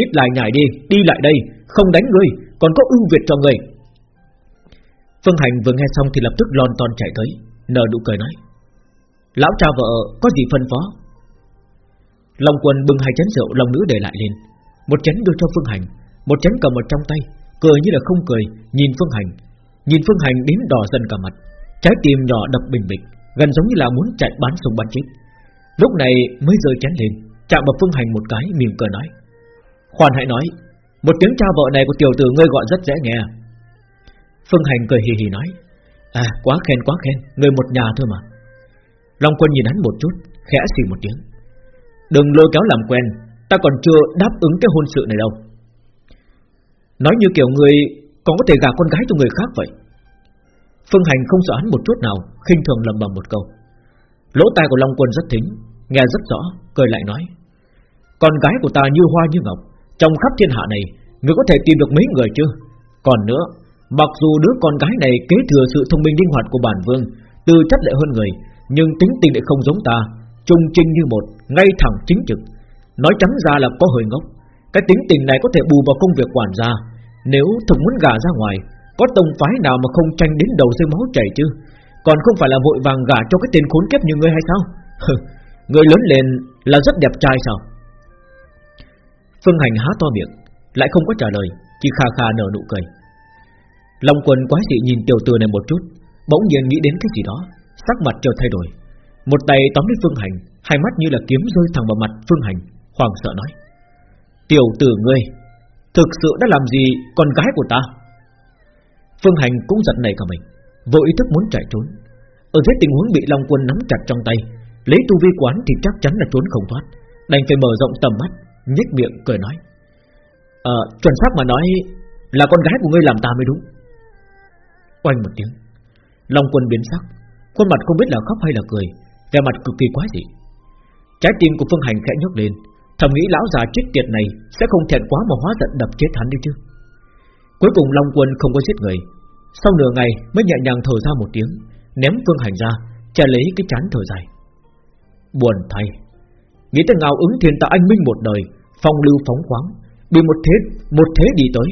Ít lại nhảy đi, đi lại đây Không đánh ngươi, còn có ưu việt cho ngươi. Phương Hành vừa nghe xong thì lập tức lon ton chạy tới Nở nụ cười nói Lão cha vợ có gì phân phó? Long Quân bưng hai chén rượu lòng nữ để lại lên, một chén đưa cho Phương Hành, một chén cầm ở trong tay, cười như là không cười, nhìn Phương Hành, nhìn Phương Hành đến đỏ dần cả mặt, trái tim nhỏ đập bình bịch, gần giống như là muốn chạy bắn súng bắn chết. Lúc này mới rơi chén lên, chạm vào Phương Hành một cái, mỉm cười nói: "Khoan hãy nói, một tiếng cha vợ này của tiểu tử ngươi gọi rất dễ nghe." Phương Hành cười hì hì nói: "À, quá khen quá khen, người một nhà thôi mà." Long Quân nhìn hắn một chút, khẽ xì một tiếng. Đừng lôi kéo làm quen Ta còn chưa đáp ứng cái hôn sự này đâu Nói như kiểu người Còn có thể gả con gái cho người khác vậy. Phương Hành không sợ hắn một chút nào khinh thường lầm bầm một câu. Lỗ tai của Long Quân rất thính Nghe rất rõ, cười lại nói Con gái của ta như hoa như ngọc Trong khắp thiên hạ này Người có thể tìm được mấy người chưa? Còn nữa, mặc dù đứa con gái này Kế thừa sự thông minh linh hoạt của bản vương Tư chất lại hơn người Nhưng tính tình lại không giống ta Trung trinh như một Ngay thẳng chính trực. Nói trắng ra là có hơi ngốc. Cái tính tình này có thể bù vào công việc quản gia. Nếu thực muốn gả ra ngoài, Có tông phái nào mà không tranh đến đầu rơi máu chảy chứ? Còn không phải là vội vàng gả cho cái tên khốn kiếp như ngươi hay sao? Người lớn lên là rất đẹp trai sao? Phương Hành há to miệng, Lại không có trả lời, Chỉ kha kha nở nụ cười. Long quần quái dị nhìn tiểu tử này một chút, Bỗng nhiên nghĩ đến cái gì đó, Sắc mặt trở thay đổi. Một tay tóm lấy Phương Hành, Hai mắt như là kiếm rơi thẳng vào mặt Phương Hành Hoàng sợ nói. Tiểu tử ngươi Thực sự đã làm gì con gái của ta? Phương Hành cũng giật nảy cả mình Vô ý thức muốn chạy trốn. Ở dưới tình huống bị Long Quân nắm chặt trong tay Lấy tu vi quán thì chắc chắn là trốn không thoát Đành phải mở rộng tầm mắt nhếch miệng cười nói. À, chuẩn xác mà nói Là con gái của ngươi làm ta mới đúng. Oanh một tiếng Long Quân biến sắc Khuôn mặt không biết là khóc hay là cười Vẻ mặt cực kỳ quái dị. Trái tim của Phương Hành khẽ nhốc lên Thầm nghĩ lão già chết tiệt này Sẽ không thẹn quá mà hóa giận đập chết hắn đi chứ. Cuối cùng Long Quân không có giết người. Sau nửa ngày mới nhẹ nhàng thở ra một tiếng, Ném Phương Hành ra Trả lấy cái chán thở dài. Buồn thay. Nghĩ tới ngào ứng thiên tạ anh minh một đời, Phong lưu phóng khoáng, Bị một thế một thế đi tới,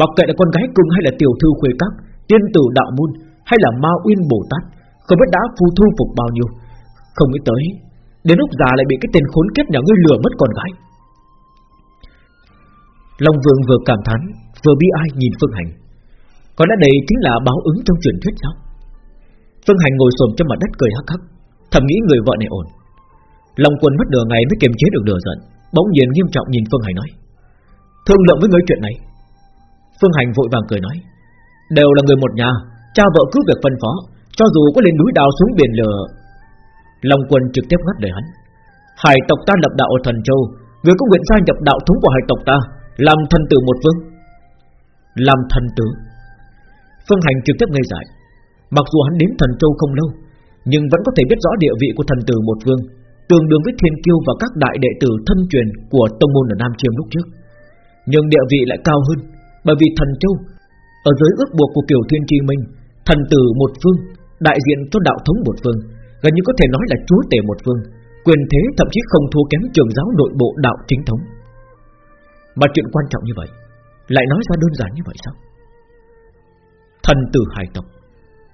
Mặc kệ là con gái cưng hay là tiểu thư khuê các, Tiên tử đạo môn hay là ma uyên bồ tát, Không biết đã phu thu phục bao nhiêu. Không nghĩ tới Đến lúc già lại bị cái tên khốn kiếp nhà ngươi lừa mất con gái. Long Vương vừa cảm thán, Vừa bi ai nhìn Phương Hành. Có lẽ đây chính là báo ứng trong truyền thuyết sao? Phương Hành ngồi xổm trên mặt đất cười hắc hắc, Thầm nghĩ người vợ này ổn. Long Quân mất nửa ngày mới kiềm chế được lửa giận, Bỗng nhiên nghiêm trọng nhìn Phương Hành nói, Thương lượng với ngươi chuyện này. Phương Hành vội vàng cười nói, Đều là người một nhà, Cha vợ cứ việc phân phó, Cho dù có lên núi đào xuống biển lửa Long Quân trực tiếp ngắt lời hắn. Hải tộc ta lập đạo ở thần châu, Người có nguyện gia nhập đạo thống của hải tộc ta, Làm thần tử một vương. Làm thần tử. Phương Hành trực tiếp ngây dại. Mặc dù hắn đến thần châu không lâu, Nhưng vẫn có thể biết rõ địa vị của thần tử một vương, Tương đương với thiên kiêu và các đại đệ tử thân truyền Của tông môn ở Nam Chiêm lúc trước. Nhưng địa vị lại cao hơn, Bởi vì thần châu, Ở dưới ước buộc của kiểu thiên tri minh, Thần tử một phương Đại diện cho đạo thống một phương Gần như có thể nói là chúa tể một phương, Quyền thế thậm chí không thua kém trường giáo nội bộ đạo chính thống. Mà chuyện quan trọng như vậy, Lại nói ra đơn giản như vậy sao? Thần tử hải tộc,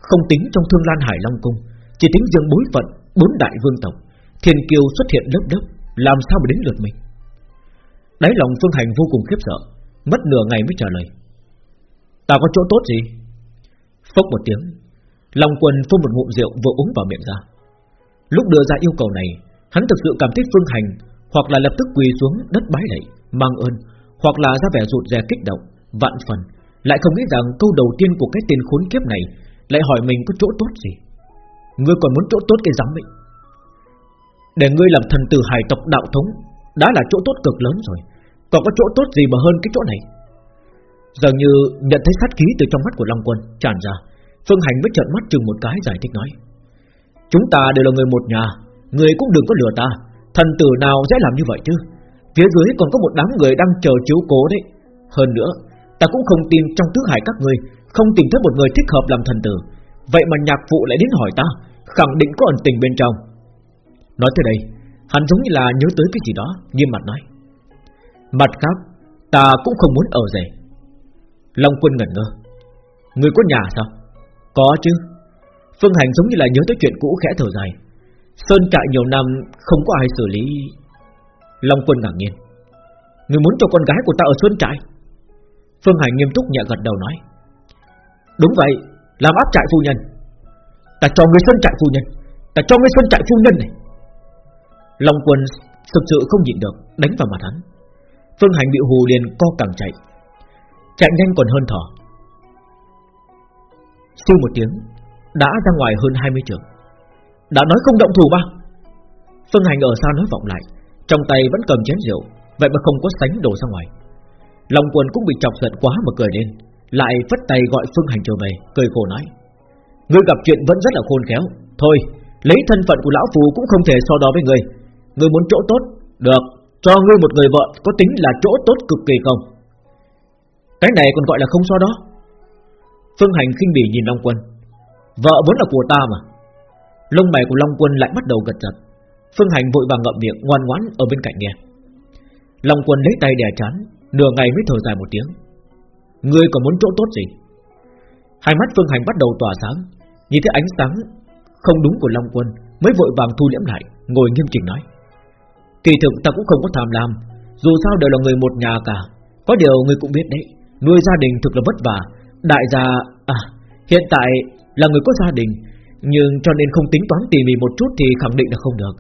Không tính trong thương lan hải long cung, Chỉ tính riêng bối phận Bốn đại vương tộc, Thiên kiêu xuất hiện lớp lớp, Làm sao mà đến lượt mình? Đáy lòng Phương Hành vô cùng khiếp sợ, Mất nửa ngày mới trả lời. Ta có chỗ tốt gì? Phốc một tiếng Long quần phun một ngụm rượu vừa uống vào miệng ra. Lúc đưa ra yêu cầu này, Hắn thực sự cảm thấy Phương Hành, Hoặc là lập tức quỳ xuống đất bái lạy, Mang ơn, Hoặc là ra vẻ rụt rè kích động, Vạn phần. Lại không nghĩ rằng câu đầu tiên của cái tên khốn kiếp này Lại hỏi mình có chỗ tốt gì. Ngươi còn muốn chỗ tốt cái giám mình Để ngươi làm thần tử hải tộc đạo thống, Đã là chỗ tốt cực lớn rồi. Còn có chỗ tốt gì mà hơn cái chỗ này? Dường như nhận thấy sát khí từ trong mắt của Long Quân tràn ra, Phương Hành mới trợn mắt chừng một cái giải thích nói. Chúng ta đều là người một nhà, Người cũng đừng có lừa ta. Thần tử nào sẽ làm như vậy chứ? Phía dưới còn có một đám người đang chờ chiếu cố đấy. Hơn nữa, Ta cũng không tin trong tứ hải các người Không tìm thấy một người thích hợp làm thần tử. Vậy mà nhạc phụ lại đến hỏi ta, Khẳng định có ẩn tình bên trong. Nói tới đây, Hắn giống như là nhớ tới cái gì đó, Nghiêm mặt nói. Mặt khác, Ta cũng không muốn ở rể. Long quân ngẩn ngơ. Người có nhà sao? Có chứ. Phương Hành giống như là nhớ tới chuyện cũ khẽ thở dài. Sơn trại nhiều năm Không có ai xử lý. Long quân ngạc nhiên. Người muốn cho con gái của ta ở Sơn trại? Phương Hành nghiêm túc nhẹ gật đầu nói. Đúng vậy, Làm áp trại phu nhân. Ta cho người Sơn trại phu nhân. Ta cho người Sơn trại phu nhân này. Long quân thực sự không nhịn được, Đánh vào mặt hắn. Phương Hành bị hù liền co càng chạy. Chạy nhanh còn hơn thỏ. Siêu một tiếng đã ra ngoài hơn 20 trường. Đã nói không động thủ ba. Phương Hành ở xa nói vọng lại, Trong tay vẫn cầm chén rượu, Vậy mà không có sánh đổ ra ngoài. Long quần cũng bị chọc giận quá mà cười lên, Lại phất tay gọi Phương Hành trở về, Cười khổ nói, Ngươi gặp chuyện vẫn rất là khôn khéo. Thôi, lấy thân phận của lão phù cũng không thể so đo với ngươi. Ngươi muốn chỗ tốt, Được, cho ngươi một người vợ Có tính là chỗ tốt cực kỳ không? Cái này còn gọi là không so đó Phương Hành khinh bỉ nhìn Long Quân Vợ vốn là của ta mà. Lông mày của Long Quân lại bắt đầu gật giật. Phương Hành vội vàng ngậm miệng, ngoan ngoãn ở bên cạnh nghe. Long Quân lấy tay đè chán, Nửa ngày mới thở dài một tiếng. Ngươi còn muốn chỗ tốt gì? Hai mắt Phương Hành bắt đầu tỏa sáng, Nhìn thấy ánh sáng không đúng của Long Quân Mới vội vàng thu liễm lại, Ngồi nghiêm chỉnh nói. Kỳ thực ta cũng không có tham lam, Dù sao đều là người một nhà cả. Có điều người cũng biết đấy, Nuôi gia đình thực là vất vả. Đại gia à hiện tại là người có gia đình, Nhưng cho nên không tính toán tỉ mỉ một chút Thì khẳng định là không được.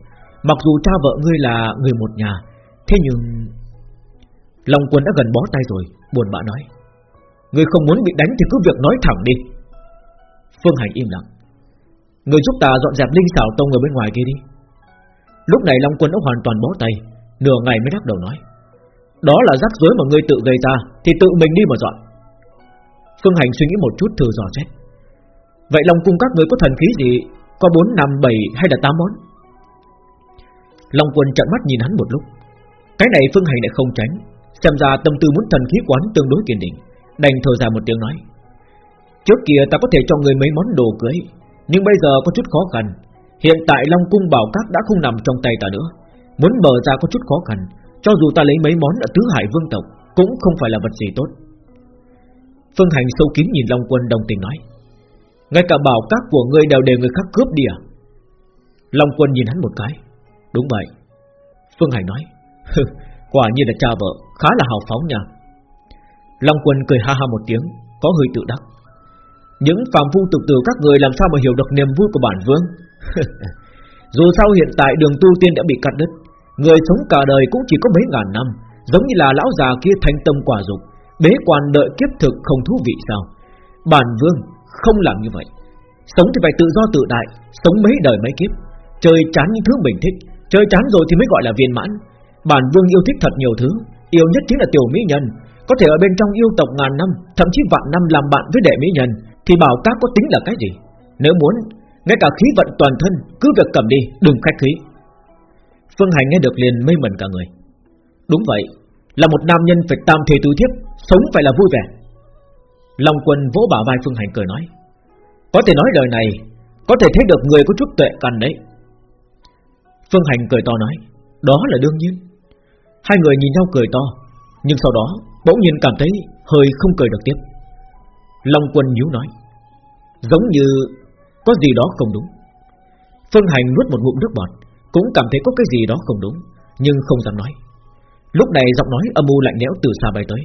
Mặc dù cha vợ ngươi là người một nhà, Thế nhưng Long quân đã gần bó tay rồi, Buồn bã nói. Ngươi không muốn bị đánh thì cứ việc nói thẳng đi. Phương Hành im lặng. Người giúp ta dọn dẹp linh xảo tông ở bên ngoài kia đi. Lúc này Long Quân đã hoàn toàn bó tay, Nửa ngày mới đắc đầu nói. Đó là rắc rối mà ngươi tự gây ra, Thì tự mình đi mà dọn. Phương Hành suy nghĩ một chút thử dò xét. Vậy Long Cung các người có thần khí gì? Có 4, 5, 7 hay là 8 món? Long Quân trợn mắt nhìn hắn một lúc. Cái này Phương Hành lại không tránh. Xem ra tâm tư muốn thần khí quán tương đối kiên định. Đành thở dài một tiếng nói. Trước kia ta có thể cho người mấy món đồ cưới Nhưng bây giờ có chút khó khăn. Hiện tại Long Cung Bảo Các đã không nằm trong tay ta nữa. Muốn mở ra có chút khó khăn Cho dù ta lấy mấy món ở Tứ Hải Vương Tộc Cũng không phải là vật gì tốt. Phương Hành sâu kín nhìn Long Quân đồng tình nói. Ngay cả bảo các của ngươi đều để người khác cướp đi à? Long Quân nhìn hắn một cái. Đúng vậy. Phương Hải nói Quả nhiên là cha vợ, Khá là hào phóng nha. Long Quân cười ha ha một tiếng, Có hơi tự đắc. Những phàm phu tục tử các người làm sao mà hiểu được niềm vui của bản vương? Dù sao hiện tại đường tu tiên đã bị cắt đứt, Người sống cả đời cũng chỉ có mấy ngàn năm, Giống như là lão già kia thanh tâm quả dục, Bế quan đợi kiếp thực không thú vị sao? Bản vương không làm như vậy. Sống thì phải tự do tự đại Sống mấy đời mấy kiếp. Chơi chán những thứ mình thích, Chơi chán rồi thì mới gọi là viên mãn. Bản vương yêu thích thật nhiều thứ, Yêu nhất chính là tiểu mỹ nhân. Có thể ở bên trong yêu tộc ngàn năm, Thậm chí vạn năm làm bạn với đệ mỹ nhân, Thì bảo các có tính là cái gì? Nếu muốn, ngay cả khí vận toàn thân, Cứ việc cầm đi, đừng khách khí. Phương Hành nghe được liền mây mẩn cả người. Đúng vậy, Là một nam nhân phải tam thế tứ thiếp, Sống phải là vui vẻ. Long quân vỗ bả vai Phương Hành cười nói, Có thể nói đời này, Có thể thấy được người có chút tuệ căn đấy. Phương Hành cười to nói, Đó là đương nhiên. Hai người nhìn nhau cười to, Nhưng sau đó bỗng nhiên cảm thấy hơi không cười được tiếp. Long quân nhíu nói, Giống như có gì đó không đúng. Phương Hành nuốt một ngụm nước bọt, Cũng cảm thấy có cái gì đó không đúng, Nhưng không dám nói. Lúc này giọng nói âm u lạnh lẽo từ xa bay tới.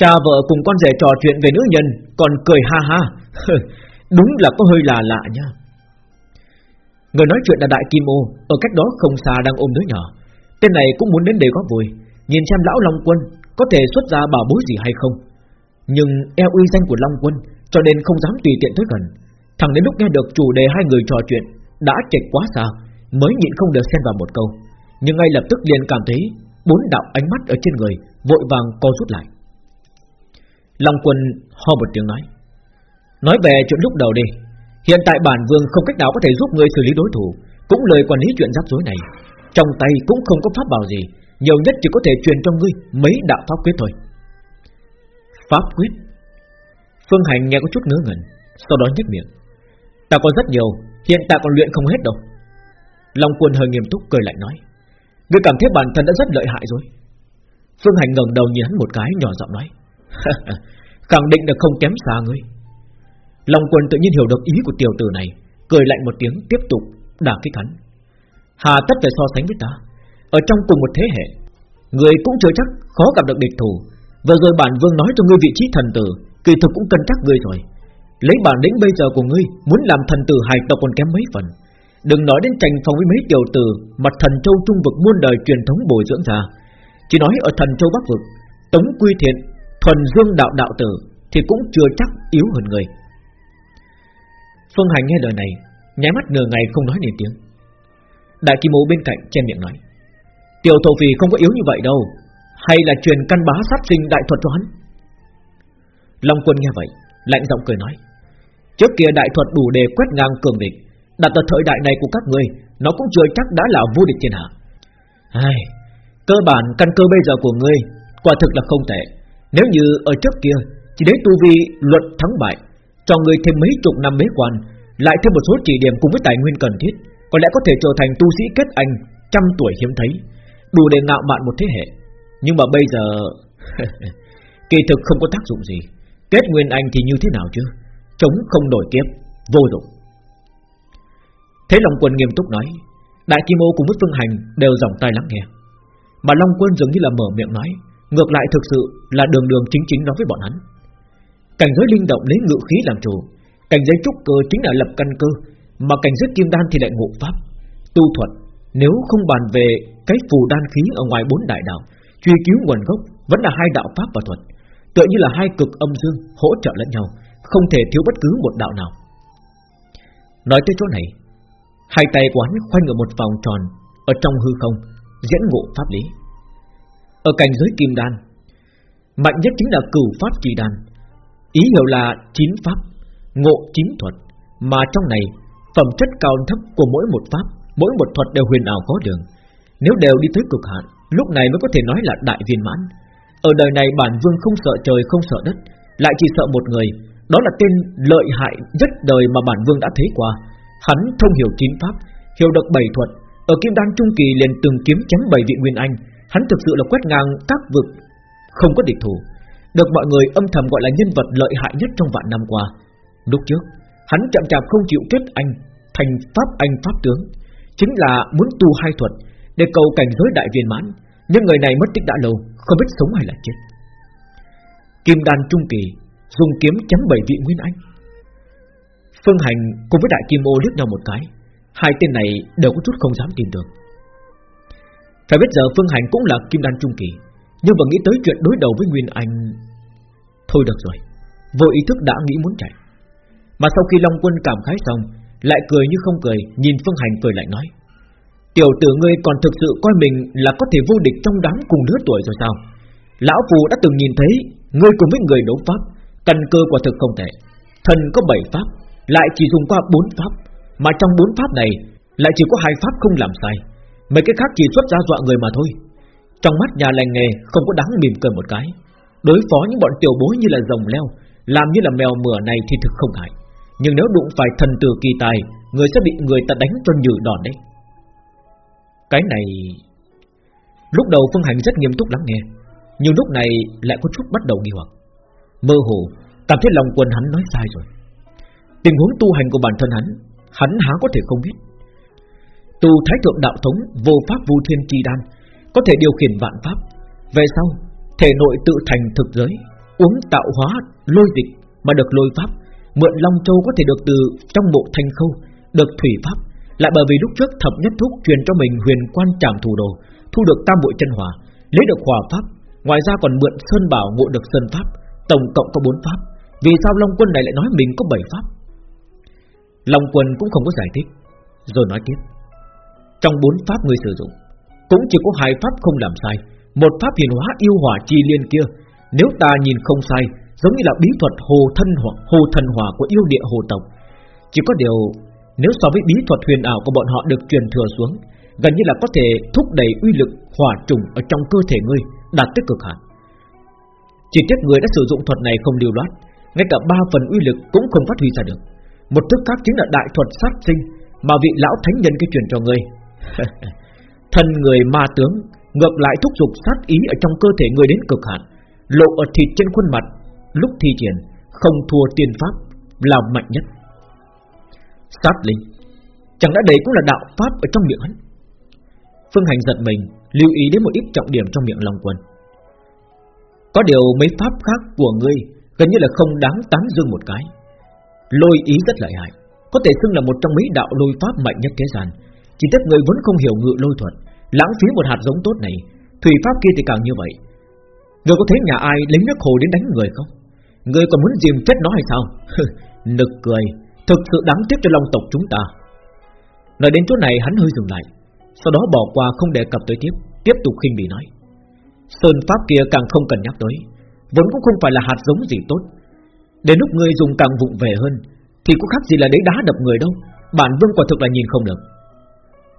Cha vợ cùng con rể trò chuyện về nữ nhân, Còn cười ha ha. Đúng là có hơi là lạ nha. Người nói chuyện là Đại Kim Ô, Ở cách đó không xa đang ôm đứa nhỏ. Tên này cũng muốn đến để góp vui Nhìn xem lão Long Quân Có thể xuất ra bảo bối gì hay không. Nhưng eo uy danh của Long Quân Cho nên không dám tùy tiện tới gần. Thằng đến lúc nghe được chủ đề hai người trò chuyện Đã chệch quá xa, Mới nhịn không được xen vào một câu. Nhưng ngay lập tức liền cảm thấy Bốn đạo ánh mắt ở trên người Vội vàng co rút lại. Long quân ho một tiếng nói. Nói về chuyện lúc đầu đi. Hiện tại bản vương không cách nào có thể giúp ngươi xử lý đối thủ, Cũng lời quản lý chuyện rắc rối này. Trong tay cũng không có pháp bảo gì, Nhiều nhất chỉ có thể truyền cho ngươi Mấy đạo pháp quyết thôi. Pháp quyết. Phương Hành nghe có chút ngớ ngẩn, Sau đó nhếch miệng. Ta còn rất nhiều, Hiện tại còn luyện không hết đâu. Long quân hơi nghiêm túc cười lạnh nói. Ngươi cảm thấy bản thân đã rất lợi hại rồi. Phương Hành ngẩng đầu nhìn hắn một cái, nhỏ giọng nói. Khẳng định là không kém xa ngươi. Long quân tự nhiên hiểu được ý của tiểu tử này, Cười lạnh một tiếng, tiếp tục, đả kích hắn. Hà tất phải so sánh với ta. Ở trong cùng một thế hệ, Người cũng chưa chắc khó gặp được địch thủ. Vừa rồi bản vương nói cho ngươi vị trí thần tử, Kỳ thực cũng cân chắc ngươi rồi. Lấy bản lĩnh bây giờ của ngươi, Muốn làm thần tử hài tộc còn kém mấy phần. Đừng nói đến tranh phong với mấy tiểu tử Mặt thần châu trung vực muôn đời truyền thống bồi dưỡng ra. Chỉ nói ở thần châu bắc vực, Tống quy thiện Thuần dương đạo đạo tử Thì cũng chưa chắc yếu hơn người. Phương Hành nghe lời này Nháy mắt nửa ngày không nói nên tiếng. Đại kim ô bên cạnh chen miệng nói Tiểu thổ phì không có yếu như vậy đâu Hay là truyền căn bá sát sinh đại thuật cho hắn? Long quân nghe vậy Lạnh giọng cười nói Trước kia đại thuật đủ để quét ngang cường địch Đặt ở thời đại này của các ngươi Nó cũng chưa chắc đã là vô địch thiên hạ. Ai, Cơ bản căn cơ bây giờ của ngươi Quả thực là không tệ. Nếu như ở trước kia, Chỉ lấy tu vi luận thắng bại, Cho người thêm mấy chục năm bế quan, Lại thêm một số chỉ điểm cùng với tài nguyên cần thiết, Có lẽ có thể trở thành tu sĩ kết anh Trăm tuổi hiếm thấy, Đủ để ngạo mạn một thế hệ. Nhưng mà bây giờ, Kỳ thực không có tác dụng gì. Kết nguyên anh thì như thế nào chứ? Chống không đổi kiếp, Vô dụng. Thế Long Quân nghiêm túc nói, Đại Kim Ô cùng với Phương Hành đều dòng tay lắng nghe. Mà Long Quân dường như là mở miệng nói Ngược lại thực sự là đường đường chính chính nói với bọn hắn. Cảnh giới linh động lấy ngự khí làm chủ, Cảnh giới trúc cơ chính là lập căn cơ, Mà cảnh giới kim đan thì lại ngộ pháp, Tu thuật. Nếu không bàn về cái phù đan khí ở ngoài bốn đại đạo, Truy cứu nguồn gốc Vẫn là hai đạo pháp và thuật, Tựa như là hai cực âm dương hỗ trợ lẫn nhau, Không thể thiếu bất cứ một đạo nào. Nói tới chỗ này, Hai tay quán khoanh ở một vòng tròn Ở trong hư không, Diễn ngộ pháp lý. Ở cảnh giới kim đan, Mạnh nhất chính là cửu pháp kỳ đan. Ý hiểu là chín pháp, Ngộ chín thuật, Mà trong này, Phẩm chất cao thấp của mỗi một pháp, Mỗi một thuật đều huyền ảo khó đường Nếu đều đi tới cực hạn, Lúc này mới có thể nói là đại viên mãn. Ở đời này bản vương không sợ trời, không sợ đất, Lại chỉ sợ một người, Đó là tên lợi hại nhất đời mà bản vương đã thấy qua. Hắn thông hiểu chín pháp, Hiểu được bảy thuật. Ở kim đan trung kỳ liền từng kiếm chém bảy vị nguyên anh Hắn thực sự là quét ngang các vực, Không có địch thủ. Được mọi người âm thầm gọi là nhân vật lợi hại nhất trong vạn năm qua. Lúc trước, Hắn chậm chạp không chịu kết anh, Thành pháp anh pháp tướng. Chính là muốn tu hai thuật Để cầu cảnh giới đại viên mãn. Nhưng người này mất tích đã lâu, Không biết sống hay là chết. Kim đan trung kỳ Dùng kiếm chém bảy vị nguyên anh. Phương Hành cùng với Đại Kim Ô liếc nhau một cái. Hai tên này đều có chút không dám tin tưởng. Phải biết giờ Phương Hành cũng là Kim Đan Trung Kỳ Nhưng mà nghĩ tới chuyện đối đầu với Nguyên Anh Thôi được rồi Vô ý thức đã nghĩ muốn chạy. Mà sau khi Long Quân cảm khái xong Lại cười như không cười Nhìn Phương Hành cười lại nói Tiểu tử ngươi còn thực sự coi mình là có thể vô địch trong đám cùng lứa tuổi rồi sao? Lão Phù đã từng nhìn thấy Ngươi cùng với người đấu pháp Căn cơ quả thực không tệ Thần có bảy pháp lại chỉ dùng qua bốn pháp, mà trong bốn pháp này lại chỉ có hai pháp không làm sai, mấy cái khác chỉ xuất ra dọa người mà thôi. Trong mắt nhà lành nghề không có đáng mỉm cười một cái. Đối phó những bọn tiểu bối như là rồng leo, làm như là mèo mửa này thì thực không hại. Nhưng nếu đụng phải thần tử kỳ tài, người sẽ bị người ta đánh cho nhừ đòn đấy. Cái này... Lúc đầu Phương Hành rất nghiêm túc lắng nghe, nhưng lúc này lại có chút bắt đầu nghi hoặc. Mơ hồ, cảm thấy lòng quần hắn nói sai rồi. Tình huống tu hành của bản thân hắn Hắn há có thể không biết Tu thái thượng đạo thống Vô pháp vô thiên chi đan, Có thể điều khiển vạn pháp. Về sau, thể nội tự thành thực giới, Uống tạo hóa, lôi dịch Mà được lôi pháp, Mượn Long Châu có thể được từ trong bộ thanh khâu, Được thủy pháp. Lại bởi vì lúc trước thập nhất thúc truyền cho mình huyền quan trảm thủ đồ, Thu được tam bội chân hòa Lấy được hòa pháp, Ngoài ra còn mượn sơn bảo ngộ được sơn pháp, Tổng cộng có bốn pháp. Vì sao Long Quân này lại nói mình có bảy pháp? Long Quân cũng không có giải thích, Rồi nói tiếp. Trong bốn pháp người sử dụng Cũng chỉ có hai pháp không làm sai. Một pháp hiền hóa yêu hỏa chi liên kia Nếu ta nhìn không sai Giống như là bí thuật hồ thân hỏa, hồ thần hỏa của yêu địa hồ tộc. Chỉ có điều Nếu so với bí thuật huyền ảo của bọn họ được truyền thừa xuống Gần như là có thể thúc đẩy uy lực hỏa trùng Ở trong cơ thể ngươi Đạt tới cực hạn. Chỉ tiếc người đã sử dụng thuật này không lưu loát Ngay cả ba phần uy lực cũng không phát huy ra được. Một thức khác chính là đại thuật sát sinh Mà vị lão thánh nhân cái truyền cho ngươi. Thân người ma tướng Ngược lại thúc giục sát ý Ở trong cơ thể người đến cực hạn, Lộ ở thịt trên khuôn mặt, Lúc thi triển, không thua tiên pháp Là mạnh nhất. Sát linh, Chẳng đã đấy cũng là đạo pháp ở trong miệng hắn? Phương Hành giật mình, Lưu ý đến một ít trọng điểm trong miệng Long Quân. Có điều mấy pháp khác của ngươi Gần như là không đáng tán dương một cái. Lôi ý rất lợi hại, Có thể xưng là một trong mấy đạo lôi pháp mạnh nhất thế gian chỉ tiếc người vẫn không hiểu ngự lôi thuật, Lãng phí một hạt giống tốt này. Thủy pháp kia thì càng như vậy. Người có thấy nhà ai lấy nước hồ đến đánh người không? Người còn muốn dìm chết nó hay sao? Nực cười, Thực sự đáng tiếc cho long tộc chúng ta. Nói đến chỗ này, hắn hơi dừng lại, Sau đó bỏ qua không đề cập tới tiếp Tiếp tục khinh bị nói. Sơn pháp kia càng không cần nhắc tới, Vốn cũng không phải là hạt giống gì tốt. Đến lúc ngươi dùng càng vụng về hơn, Thì có khác gì là đấy đá đập người đâu, Bản vương quả thực là nhìn không được.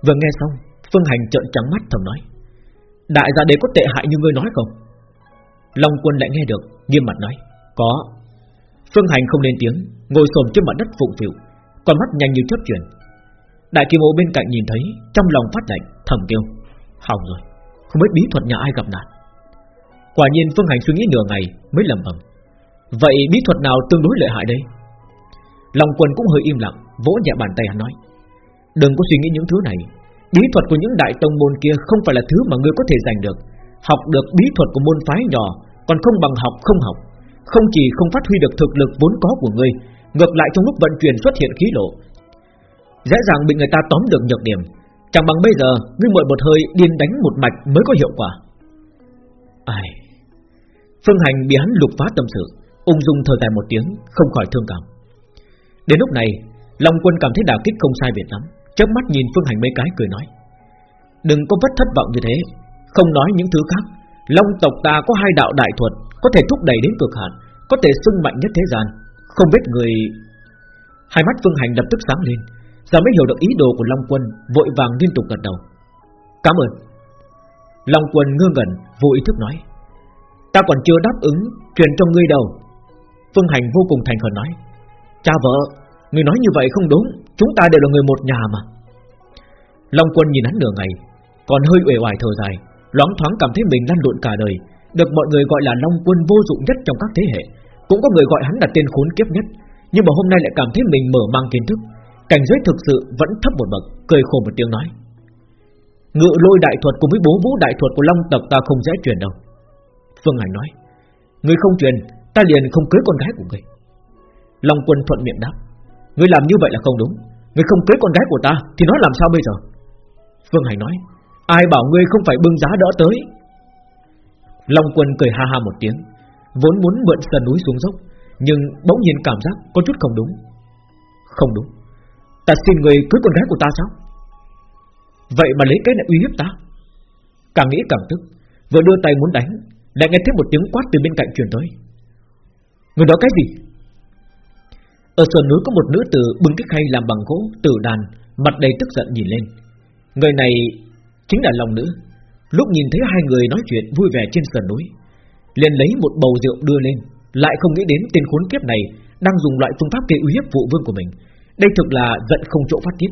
Vừa nghe xong, Phương Hành trợn trắng mắt thầm nói, Đại gia đế có tệ hại như ngươi nói không? Long quân lại nghe được, Nghiêm mặt nói, Có. Phương Hành không lên tiếng, Ngồi xổm trên mặt đất phụng phịu, Con mắt nhanh như chớp chuyển. Đại kim ô bên cạnh nhìn thấy, Trong lòng phát lạnh, thầm kêu, Hỏng rồi, Không biết bí thuật nhà ai gặp nạn. Quả nhiên Phương Hành suy nghĩ nửa ngày Mới lầm bầm Vậy bí thuật nào tương đối lợi hại đây? Long quân cũng hơi im lặng, Vỗ nhẹ bàn tay hắn nói Đừng có suy nghĩ những thứ này. Bí thuật của những đại tông môn kia Không phải là thứ mà ngươi có thể giành được. Học được bí thuật của môn phái nhỏ Còn không bằng học không học. Không chỉ không phát huy được thực lực vốn có của ngươi Ngược lại trong lúc vận chuyển xuất hiện khí lộ. Dễ dàng bị người ta tóm được nhược điểm. Chẳng bằng bây giờ Ngươi mượn một hơi điên đánh một mạch mới có hiệu quả. Ai? Phương Hành bị hắn lục phá tâm sự Ung dung thở dài một tiếng Không khỏi thương cảm. Đến lúc này Long Quân cảm thấy đả kích không sai biệt lắm, chớp mắt nhìn Phương Hành mấy cái cười nói: đừng có vất thất vọng như thế, không nói những thứ khác. Long tộc ta có hai đạo đại thuật, có thể thúc đẩy đến cực hạn, có thể xưng mạnh nhất thế gian. Không biết người Hai mắt Phương Hành lập tức sáng lên Giờ mới hiểu được ý đồ của Long Quân Vội vàng liên tục gật đầu Cảm ơn Long Quân ngơ ngẩn vô ý thức nói Ta còn chưa đáp ứng truyền cho ngươi đâu Phương Hành vô cùng thành khẩn nói Cha vợ Người nói như vậy không đúng. Chúng ta đều là người một nhà mà. Long Quân nhìn hắn nửa ngày, Còn hơi uể oải thở dài, Loáng thoáng cảm thấy mình lăn lộn cả đời. Được mọi người gọi là Long Quân vô dụng nhất trong các thế hệ, Cũng có người gọi hắn là tên khốn kiếp nhất. Nhưng mà hôm nay lại cảm thấy mình mở mang kiến thức, Cảnh giới thực sự vẫn thấp một bậc, Cười khổ một tiếng nói. Ngự lôi đại thuật cùng với bố vũ đại thuật của Long tộc ta không dễ truyền đâu. Phương Hải nói Người không truyền, Ta liền không cưới con gái của người Long quân thuận miệng đáp ngươi làm như vậy là không đúng. Ngươi không cưới con gái của ta Thì nó làm sao bây giờ? Phương Hải nói, Ai bảo ngươi không phải bưng giá đỡ tới? Long quân cười ha ha một tiếng, Vốn muốn mượn sườn núi xuống dốc, Nhưng bỗng nhiên cảm giác có chút không đúng. Không đúng. Ta xin người cưới con gái của ta sao? Vậy mà lấy cái này uy hiếp ta? Càng nghĩ càng tức, Vừa đưa tay muốn đánh, Lại nghe thấy một tiếng quát từ bên cạnh truyền tới. Người đó cái gì? Ở sườn núi có một nữ tử Bưng cái khay làm bằng gỗ, tử đàn, Mặt đầy tức giận nhìn lên. Người này chính là lòng nữ. Lúc nhìn thấy hai người nói chuyện vui vẻ trên sườn núi, liền lấy một bầu rượu đưa lên, Lại không nghĩ đến tên khốn kiếp này Đang dùng loại phương pháp gây uy hiếp vụ vương của mình. Đây thực là giận không chỗ phát tiết.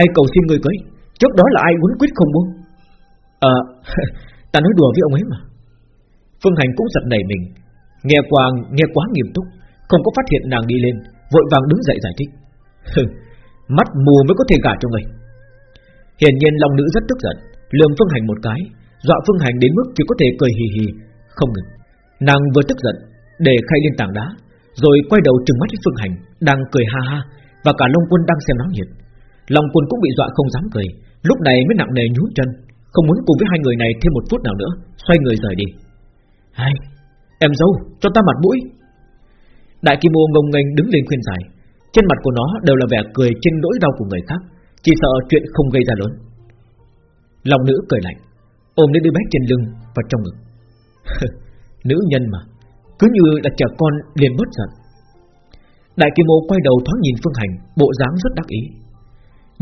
Ai cầu xin người cưới? Trước đó là ai muốn quyết không buông? Ờ Ta nói đùa với ông ấy mà. Phương Hành cũng giật nảy mình. Nghe qua, nghe quá nghiêm túc, Không có phát hiện nàng đi lên. Vội vàng đứng dậy giải thích. Mắt mù mới có thể gả cho người. Hiển nhiên Long Nữ rất tức giận, Lườm Phương Hành một cái, Dọa Phương Hành đến mức chỉ có thể cười hì hì, Không ngừng. Nàng vừa tức giận, Để khay lên tảng đá, Rồi quay đầu trừng mắt với Phương Hành, Đang cười ha ha, Và cả Long Quân đang xem náo nhiệt. Long Quân cũng bị dọa không dám cười, Lúc này mới nặng nề nhún chân, Không muốn cùng với hai người này thêm một phút nào nữa, Xoay người rời đi. Hai Em dâu cho ta mặt mũi. Đại Kim Ô ngông nghênh đứng lên khuyên giải. Trên mặt của nó đều là vẻ cười trên nỗi đau của người khác, Chỉ sợ chuyện không gây ra lớn. Lòng nữ cười lạnh, Ôm lấy đứa bé trên lưng và trong ngực. Nữ nhân mà, Cứ như là trẻ con liền bớt giận. Đại Kim Ô quay đầu thoáng nhìn Phương Hành, Bộ dáng rất đắc ý.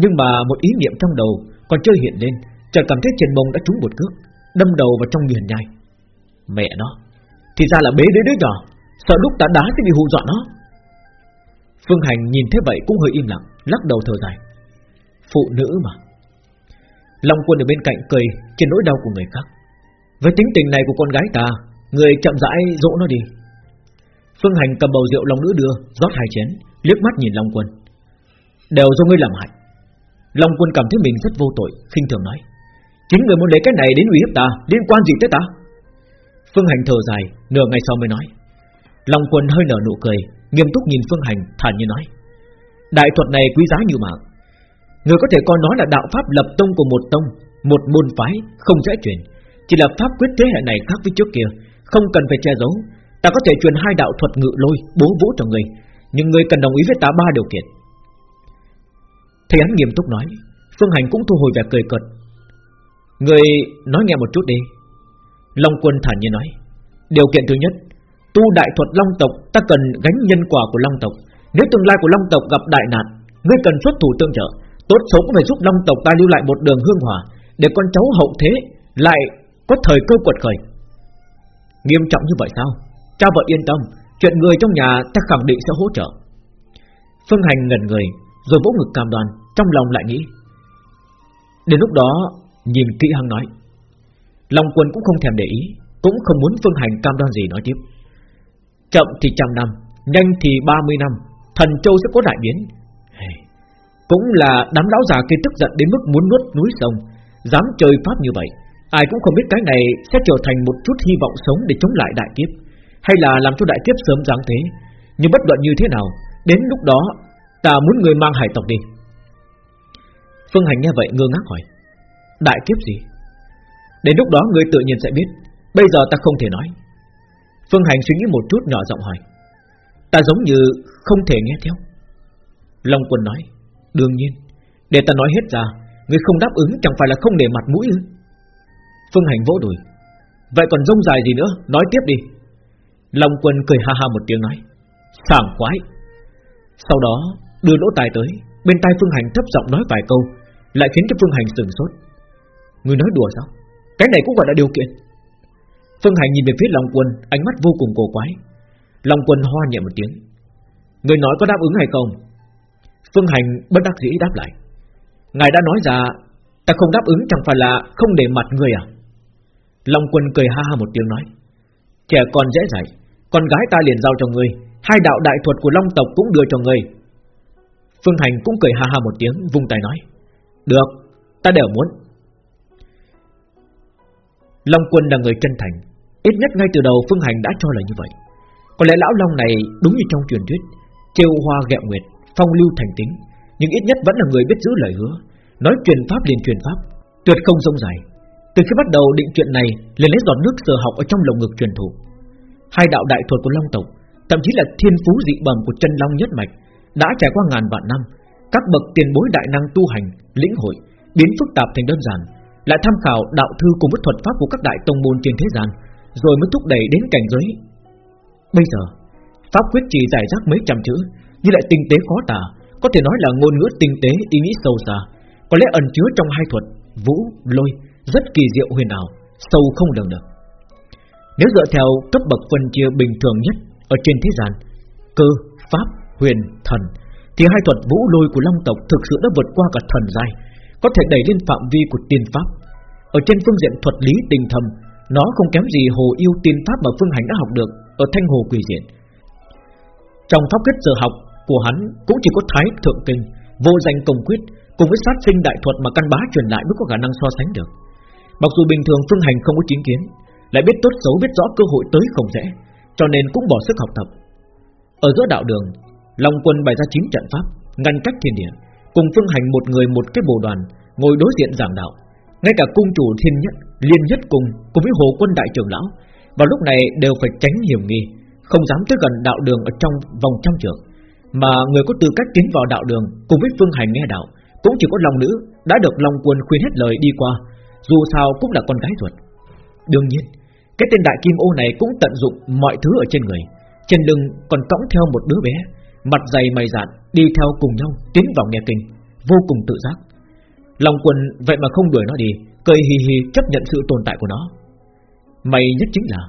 Nhưng mà một ý niệm trong đầu Còn chưa hiện lên, Chợt cảm thấy trên mông đã trúng một cước, Đâm đầu vào trong miền nhai. Mẹ nó, Thì ra là bế đứa đứa nhỏ. Sợ lúc ta đá sẽ bị hù dọa nó Phương Hành nhìn thế vậy cũng hơi im lặng, Lắc đầu thở dài. Phụ nữ mà. Long quân ở bên cạnh cười trên nỗi đau của người khác. Với tính tình này của con gái ta, Người chậm rãi dỗ nó đi. Phương Hành cầm bầu rượu Long nữ đưa, rót hai chén, liếc mắt nhìn Long quân. Đều do ngươi làm hại. Long quân cảm thấy mình rất vô tội, khinh thường nói. Chính người muốn lấy cái này đến uy hiếp ta, Liên quan gì tới ta? Phương Hành thở dài, Nửa ngày sau mới nói. Long quân hơi nở nụ cười, Nghiêm túc nhìn Phương Hành, thản nhiên nói. Đại thuật này quý giá như mạng. Người có thể coi nó là đạo pháp lập tông của một tông, Một môn phái, không dễ truyền. Chỉ là pháp quyết thế hệ này khác với trước kia, Không cần phải che giấu. Ta có thể truyền hai đạo thuật ngự lôi, Bố vũ cho người, Nhưng người cần đồng ý với ta ba điều kiện. Thầy hắn nghiêm túc nói, Phương Hành cũng thu hồi vẻ cười cợt. Người nói nghe một chút đi. Long quân thản nhiên nói, Điều kiện thứ nhất Tu đại thuật Long tộc, ta cần gánh nhân quả của Long tộc. Nếu tương lai của Long tộc gặp đại nạn, Ngươi cần xuất thủ tương trợ. Tốt xấu cũng phải giúp Long tộc ta lưu lại một đường hương hòa Để con cháu hậu thế Lại có thời cơ quật khởi. Nghiêm trọng như vậy sao? Cha vợ yên tâm, Chuyện người trong nhà ta khẳng định sẽ hỗ trợ. Phương Hành ngẩn người, Rồi vỗ ngực cam đoan, Trong lòng lại nghĩ. Đến lúc đó, Nhìn kỹ hăng nói. Long quân cũng không thèm để ý, Cũng không muốn Phương Hành cam đoan gì nói tiếp. Chậm thì trăm năm, Nhanh thì 30 năm. Thần Châu sẽ có đại biến. Cũng là đám lão già kia tức giận đến mức muốn nuốt núi sông. Dám chơi pháp như vậy, Ai cũng không biết cái này sẽ trở thành một chút hy vọng sống để chống lại đại kiếp, Hay là làm cho đại kiếp sớm giáng thế. Nhưng bất luận như thế nào, Đến lúc đó, Ta muốn người mang hải tộc đi. Phương Hành nghe vậy ngơ ngác hỏi, Đại kiếp gì? Đến lúc đó, người tự nhiên sẽ biết. Bây giờ ta không thể nói. Phương Hành suy nghĩ một chút nhỏ giọng hỏi, Ta giống như không thể nghe theo. Long Quân nói, Đương nhiên, Để ta nói hết ra Người không đáp ứng chẳng phải là không để mặt mũi ư? Phương Hành vỗ đùi, Vậy còn rông dài gì nữa? Nói tiếp đi. Long Quân cười ha ha một tiếng nói, Sảng quái. Sau đó, đưa lỗ tài tới, Bên tai Phương Hành thấp giọng nói vài câu, Lại khiến cho Phương Hành sừng sốt. Người nói đùa sao? Cái này cũng gọi là điều kiện. Phương Hành nhìn về phía Long Quân Ánh mắt vô cùng cổ quái. Long Quân hoa nhẹ một tiếng. Người nói có đáp ứng hay không? Phương Hành bất đắc dĩ đáp lại. Ngài đã nói ra Ta không đáp ứng chẳng phải là không để mặt người à? Long Quân cười ha ha một tiếng nói. Trẻ con dễ dạy Con gái ta liền giao cho ngươi Hai đạo đại thuật của Long tộc cũng đưa cho ngươi. Phương Hành cũng cười ha ha một tiếng Vung tay nói. Được, ta đều muốn. Long Quân là người chân thành Ít nhất ngay từ đầu Phương Hành đã cho là như vậy. Có lẽ lão Long này đúng như trong truyền thuyết Trêu hoa gẹo nguyệt Phong lưu thành tính Nhưng ít nhất vẫn là người biết giữ lời hứa Nói truyền pháp liền truyền pháp Tuyệt không rông dài. Từ khi bắt đầu định chuyện này liền lấy giọt nước sờ học ở trong lồng ngực truyền thụ. Hai đạo đại thuật của Long tộc Thậm chí là thiên phú dị bẩm của chân Long nhất mạch Đã trải qua ngàn vạn năm Các bậc tiền bối đại năng tu hành Lĩnh hội Biến phức tạp thành đơn giản lại tham khảo đạo thư cùng với thuật pháp của các đại tông môn trên thế gian, rồi mới thúc đẩy đến cảnh giới. Bây giờ, pháp quyết chỉ giải rác mấy trăm chữ, nhưng lại tinh tế khó tả, có thể nói là ngôn ngữ tinh tế, ý nghĩ sâu xa, có lẽ ẩn chứa trong hai thuật vũ, lôi, rất kỳ diệu huyền ảo, sâu không lường được. Nếu dựa theo cấp bậc phân chia bình thường nhất ở trên thế gian, cơ, pháp, huyền, thần, thì hai thuật vũ lôi của Long tộc thực sự đã vượt qua cả thần giai có thể đẩy lên phạm vi của tiên pháp. Ở trên phương diện thuật lý tinh thầm, nó không kém gì hồ yêu tiên pháp mà Phương Hành đã học được ở Thanh Hồ Quỷ Diện. Trong pháp kết giờ học của hắn cũng chỉ có Thái Thượng Kinh, vô danh công quyết cùng với sát sinh đại thuật mà căn bá truyền lại mới có khả năng so sánh được. Mặc dù bình thường Phương Hành không có chính kiến, lại biết tốt xấu biết rõ cơ hội tới không dễ, cho nên cũng bỏ sức học tập. Ở giữa đạo đường, Long Quân bày ra chín trận pháp, ngăn cách thiên địa, cùng Phương Hành một người một cái bồ đoàn ngồi đối diện giảng đạo. Ngay cả cung chủ thiên nhất, liên nhất cùng cùng với hồ quân đại trưởng lão vào lúc này đều phải tránh hiểm nghi, không dám tới gần đạo đường ở trong vòng trăm trường. Mà người có tư cách tiến vào đạo đường cùng với Phương Hành nghe đạo cũng chỉ có lòng nữ đã được Long Quân khuyên hết lời đi qua, dù sao cũng là con gái ruột. Đương nhiên, cái tên đại kim ô này cũng tận dụng mọi thứ ở trên người, trên lưng còn cõng theo một đứa bé, mặt dày mày dạn, đi theo cùng nhau tiến vào nghe kinh, vô cùng tự giác. Long Quân vậy mà không đuổi nó đi, cười hì hì chấp nhận sự tồn tại của nó. May nhất chính là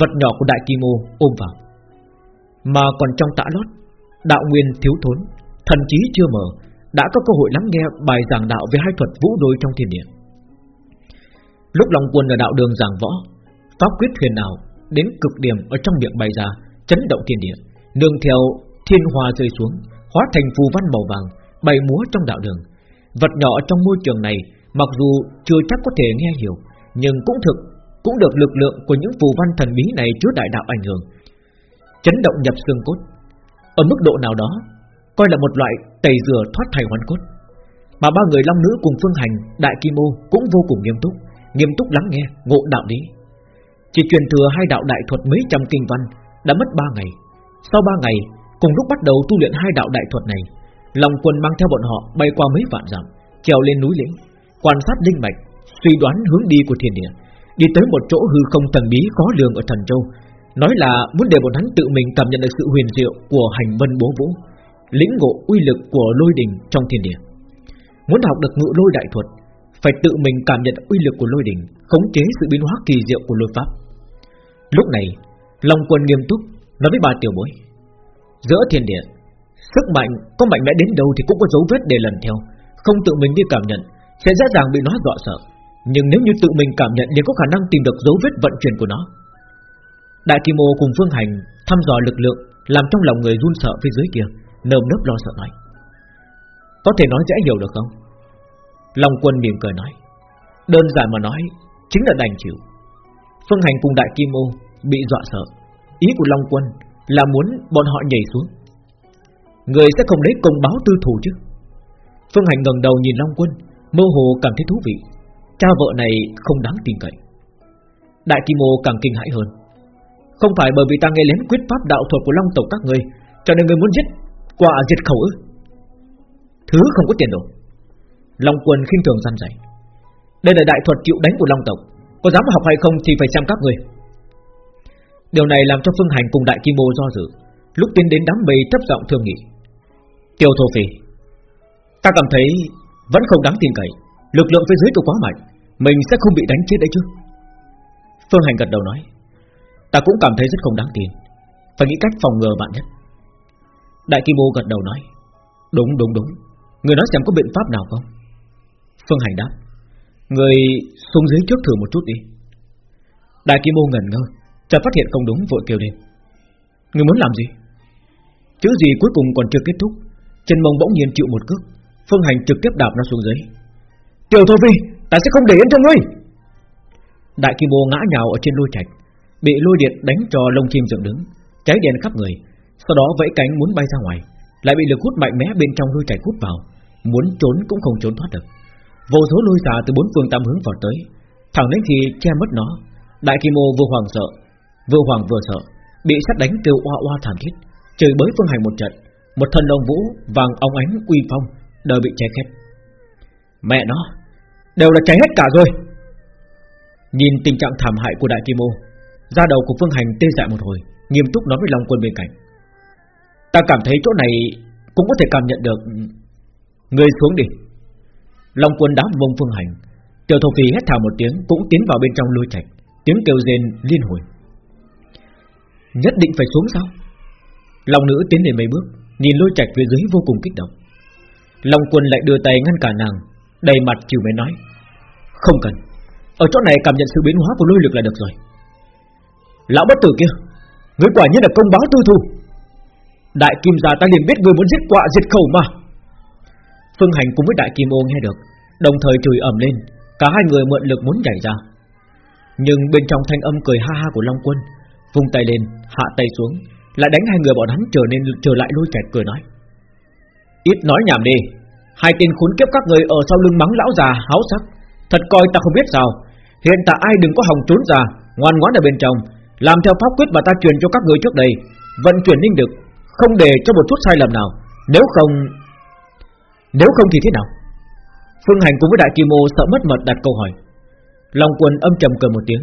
vật nhỏ của Đại Kim Ô ôm vào, mà còn trong tã lót, đạo nguyên thiếu thốn, thần trí chưa mở, đã có cơ hội lắng nghe bài giảng đạo về hai thuật vũ đôi trong thiên địa. Lúc Long Quân ở đạo đường giảng võ, pháp quyết huyền nào đến cực điểm ở trong miệng bày ra, chấn động thiên địa, nương theo thiên hoa rơi xuống, hóa thành phù văn màu vàng, bay múa trong đạo đường. Vật nhỏ trong môi trường này, mặc dù chưa chắc có thể nghe hiểu, nhưng cũng thực cũng được lực lượng của những phù văn thần bí này chứa đại đạo ảnh hưởng, chấn động nhập xương cốt. Ở mức độ nào đó, coi là một loại tẩy rửa thoát thai hoàn cốt. Mà ba người long nữ cùng phương hành, đại kim ô cũng vô cùng nghiêm túc, nghiêm túc lắng nghe, ngộ đạo lý. Chỉ truyền thừa hai đạo đại thuật mấy trăm kinh văn đã mất ba ngày. Sau ba ngày, Cùng lúc bắt đầu tu luyện hai đạo đại thuật này Lòng quân mang theo bọn họ bay qua mấy vạn dặm Trèo lên núi lĩnh Quan sát linh mạch, Suy đoán hướng đi của thiên địa, Đi tới một chỗ hư không thần bí khó lường ở thần châu. Nói là muốn để bọn hắn tự mình cảm nhận được sự huyền diệu Của hành vân bố vũ, Lĩnh ngộ uy lực của lôi đình trong thiên địa. Muốn học được ngự lôi đại thuật, Phải tự mình cảm nhận uy lực của lôi đình, Khống chế sự biến hóa kỳ diệu của lôi pháp. Lúc này, Long quân nghiêm túc Nói với bà tiểu bối, Giữa thiên địa, Sức mạnh có mạnh mẽ đến đâu thì cũng có dấu vết để lần theo, Không tự mình đi cảm nhận. Sẽ dễ dàng bị nó dọa sợ. Nhưng nếu như tự mình cảm nhận thì có khả năng tìm được dấu vết vận chuyển của nó. Đại Kim Ô cùng Phương Hành thăm dò lực lượng, Làm trong lòng người run sợ phía dưới kia, Nơm nớp lo sợ nói. Có thể nói dễ hiểu được không? Long quân mỉm cười nói. Đơn giản mà nói, Chính là đành chịu. Phương Hành cùng Đại Kim Ô bị dọa sợ. Ý của Long quân là muốn bọn họ nhảy xuống. Người sẽ không lấy công báo tư thù chứ? Phương Hành ngẩng đầu nhìn Long Quân Mơ hồ cảm thấy thú vị. Cha vợ này không đáng tin cậy. Đại Kim Ô càng kinh hãi hơn. Không phải bởi vì ta nghe lén quyết pháp đạo thuật của Long tộc các ngươi Cho nên ngươi muốn giết, Quả diệt khẩu ư? Thứ không có tiền đồ. Long quân khinh thường gian dạy. Đây là đại thuật chịu đánh của Long tộc. Có dám học hay không thì phải xem các người. Điều này làm cho Phương Hành cùng Đại Kim Ô do dự, Lúc tiến đến đám bầy thấp giọng thương nghị. Tiêu Thổ Phi Ta cảm thấy vẫn không đáng tin cậy. Lực lượng phía dưới tôi quá mạnh. Mình sẽ không bị đánh chết đấy chứ. Phương Hành gật đầu nói. Ta cũng cảm thấy rất không đáng tin. Phải nghĩ cách phòng ngừa bạn nhất Đại Kim Ô gật đầu nói. Đúng đúng đúng. Người nói xem có biện pháp nào không? Phương Hành đáp. Người xuống dưới trước thử một chút đi. Đại Kim Ô ngẩn ngơ. Chợt phát hiện không đúng, vội kêu lên. Người muốn làm gì? Chữ gì cuối cùng còn chưa kết thúc. Chân mông bỗng nhiên chịu một cước. Phương Hành trực tiếp đạp nó xuống dưới. Tiểu Thô Vi Ta sẽ không để yên cho ngươi. Đại Kim Ô ngã nhào ở trên lôi trạch, Bị lôi điện đánh cho lông chim dựng đứng, Cháy đèn khắp người, Sau đó vẫy cánh muốn bay ra ngoài, Lại bị lực hút mạnh mẽ bên trong lôi trạch hút vào, Muốn trốn cũng không trốn thoát được. Vô số lôi xà từ bốn phương tám hướng vào tới, Thẳng đến khi che mất nó, Đại Kim Ô vừa hoảng sợ, Vừa hoảng vừa sợ, Bị sát đánh kêu oa oa thảm thiết Trời bới phương hành một trận, Một thân đồng vũ vàng óng ánh uy phong Đều bị cháy hết, Mẹ nó Đều là cháy hết cả rồi. Nhìn tình trạng thảm hại của Đại Kim Ô Da đầu của Phương Hành tê dại một hồi Nghiêm túc nói với Long Quân bên cạnh. Ta cảm thấy chỗ này Cũng có thể cảm nhận được. Người xuống đi. Long Quân đáp vông Phương Hành Tiểu Thổ Phi hét thào một tiếng Cũng tiến vào bên trong lôi trạch Tiếng kêu rên liên hồi. Nhất định phải xuống sao? Long nữ tiến đến mấy bước Nhìn lôi trạch phía dưới vô cùng kích động. Long quân lại đưa tay ngăn cả nàng Đầy mặt chiều mới nói Không cần Ở chỗ này cảm nhận sự biến hóa của lôi lực là được rồi. Lão bất tử kia Ngươi quả nhiên là công báo tư thù. Đại kim gia ta liền biết người muốn giết quạ diệt khẩu mà. Phương Hành cùng với Đại Kim Ô nghe được Đồng thời chửi ầm lên Cả hai người mượn lực muốn nhảy ra. Nhưng bên trong thanh âm cười ha ha của Long Quân Vung tay lên, hạ tay xuống Lại đánh hai người bọn hắn trở nên trở lại lôi kẹt cười nói Ít nói nhảm đi. Hai tên khốn kiếp các người ở sau lưng mắng lão già háo sắc. Thật coi ta không biết sao. Hiện tại ai đừng có hòng trốn ra, Ngoan ngoãn ở bên trong. Làm theo pháp quyết mà ta truyền cho các người trước đây. Vận chuyển linh được Không để cho một chút sai lầm nào. Nếu không Nếu không thì thế nào? Phương Hành cùng với Đại Kim Ô sợ mất mật đặt câu hỏi. Long Quân âm trầm cười một tiếng.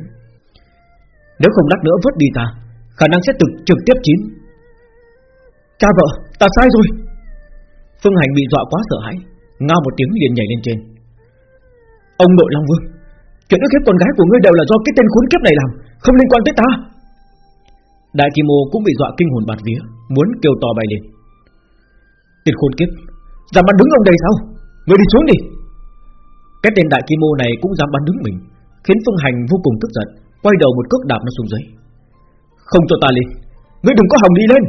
Nếu không lát nữa vớt đi ta, Khả năng sẽ tự trực tiếp chín. Cha vợ, ta sai rồi. Phương Hành bị dọa quá sợ hãi Ngao một tiếng liền nhảy lên trên. Ông nội Long Vương, Chuyện ức hiếp con gái của ngươi đều là do cái tên khốn kiếp này làm, Không liên quan tới ta. Đại Kim Ô cũng bị dọa kinh hồn bạt vía, Muốn kêu to bay lên. Tên khốn kiếp, Dám bắn đứng ông đây sao? Ngươi đi xuống đi. Cái tên Đại Kim Ô này cũng dám bắn đứng mình, Khiến Phương Hành vô cùng tức giận, Quay đầu một cước đạp nó xuống dưới. Không cho ta lên, Ngươi đừng có hòng đi lên.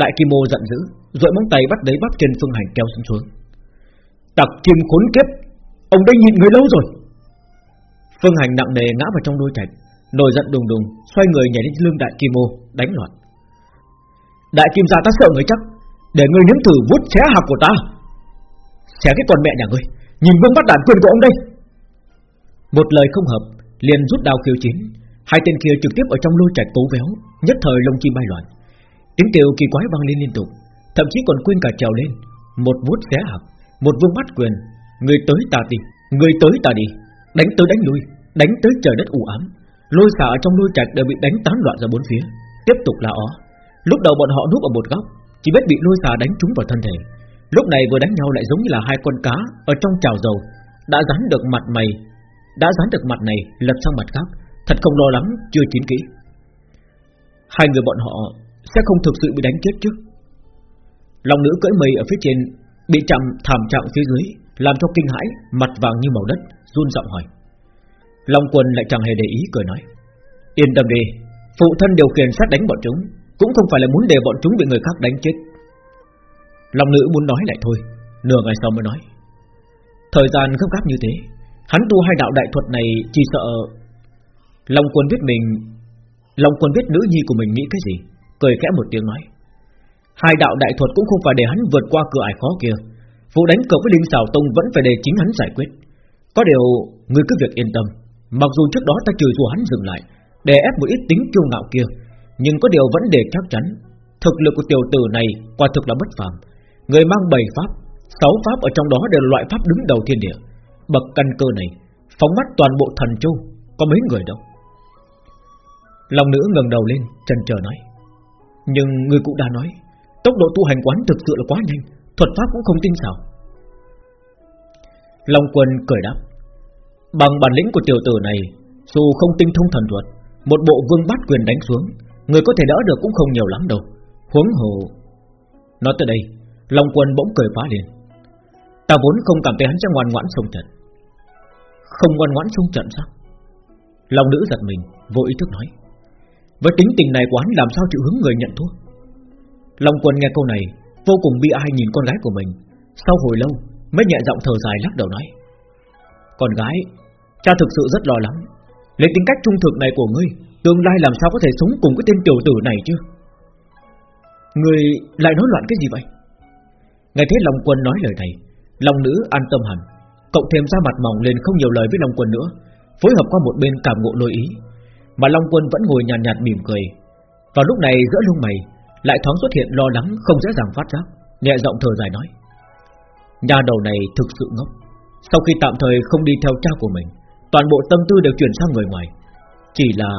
Đại Kim Ô giận dữ rồi móng tay bắt lấy bắp chân Phương Hành kéo xuống xuống. Tặc chim khốn kiếp Ông đây nhịn người lâu rồi. Phương Hành nặng nề ngã vào trong đôi trạch Nổi giận đùng đùng Xoay người nhảy lên lưng đại kim ô Đánh loạn. Đại kim gia ta sợ người chắc Để người nếm thử vút xé hạc của ta. Xé cái con mẹ nhà ngươi Nhìn vương bắt đạn quyền của ông đây. Một lời không hợp liền rút đao kêu chín, Hai tên kia trực tiếp ở trong lôi trạch cố véo Nhất thời lông chim bay loạn. Tiếng kêu kỳ quái vang lên liên tục, Thậm chí còn quên cả trèo lên. Một vuốt xé hạc, Một vương bắt quyền. Người tới ta đi, Người tới ta đi. Đánh tới đánh lui, Đánh tới trời đất u ám. Lôi xả trong lôi trạch đều bị đánh tán loạn ra bốn phía. Tiếp tục là ó. Lúc đầu bọn họ núp ở một góc, Chỉ biết bị lôi xả đánh trúng vào thân thể. Lúc này vừa đánh nhau lại giống như là hai con cá Ở trong chảo dầu. Đã dán được mặt mày, Đã dán được mặt này lật sang mặt khác. Thật không lo lắng, chưa chín kỹ. Hai người bọn họ sẽ không thực sự bị đánh chết chứ. Long nữ cưỡi mây ở phía trên Bị chạm thảm trạng phía dưới, Làm cho kinh hãi, Mặt vàng như màu đất, Run giọng hỏi. Long quân lại chẳng hề để ý, cười nói. Yên tâm đi, Phụ thân điều khiển sát đánh bọn chúng, Cũng không phải là muốn để bọn chúng bị người khác đánh chết. Long nữ muốn nói lại thôi, Nửa ngày sau mới nói. Thời gian gấp gáp như thế, Hắn tu hai đạo đại thuật này chỉ sợ Long quân biết mình, Long quân biết nữ nhi của mình nghĩ cái gì? Cười khẽ một tiếng nói, Hai đạo đại thuật cũng không phải để hắn vượt qua cửa ải khó kia. Vụ đánh cược với Linh Sảo Tông vẫn phải để chính hắn giải quyết. Có điều, Ngươi cứ việc yên tâm. Mặc dù trước đó ta chửi rủa hắn dừng lại Để ép một ít tính kiêu ngạo kia, Nhưng có điều vẫn để chắc chắn. Thực lực của tiểu tử này quả thực là bất phàm. Người mang bảy pháp, Sáu pháp ở trong đó đều là loại pháp đứng đầu thiên địa. Bậc căn cơ này, Phóng mắt toàn bộ thần châu, Có mấy người đâu? Lòng nữ ngẩng đầu lên chần chờ nói nhưng người cũng đã nói, Tốc độ tu hành quán thực sự là quá nhanh, Thuật pháp cũng không tinh xảo Long quân cười đáp, Bằng bản lĩnh của tiểu tử này, Dù không tinh thông thần thuật, Một bộ vương bát quyền đánh xuống, Người có thể đỡ được cũng không nhiều lắm đâu. Huống hồ, Nói tới đây, Long quân bỗng cười phá liền. Ta vốn không cảm thấy hắn sẽ ngoan ngoãn sông trận Không ngoan ngoãn sông trận sao? Long nữ giật mình, Vô ý thức nói với tính tình này của hắn làm sao chịu hướng người nhận thua? Long quân nghe câu này, Vô cùng bi ai nhìn con gái của mình. Sau hồi lâu, mới nhẹ giọng thở dài lắc đầu nói, Con gái, Cha thực sự rất lo lắng. Lấy tính cách trung thực này của ngươi, Tương lai làm sao có thể sống cùng cái tên tiểu tử này chứ? Người lại nói loạn cái gì vậy? Nghe thấy Long Quân nói lời này, Long nữ an tâm hẳn. Cộng thêm ra mặt mỏng lên không nhiều lời với Long Quân nữa, Phối hợp qua một bên cảm ngộ lôi ý. Mà Long Quân vẫn ngồi nhàn nhạt, nhạt mỉm cười. Vào lúc này giữa lông mày Lại thoáng xuất hiện lo lắng không dễ dàng phát giác Nhẹ giọng thở dài nói Nhà đầu này thực sự ngốc. Sau khi tạm thời không đi theo cha của mình Toàn bộ tâm tư đều chuyển sang người ngoài. Chỉ là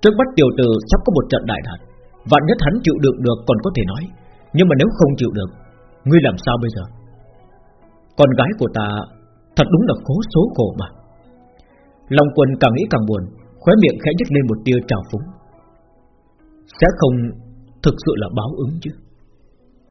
Trước mắt tiểu tử sắp có một trận đại đạt Vạn nhất hắn chịu đựng được còn có thể nói Nhưng mà nếu không chịu được Ngươi làm sao bây giờ? Con gái của ta Thật đúng là cố số khổ mà. Long quân càng nghĩ càng buồn Khóe miệng khẽ nhếch lên một tia trào phúng. Sẽ không thực sự là báo ứng chứ?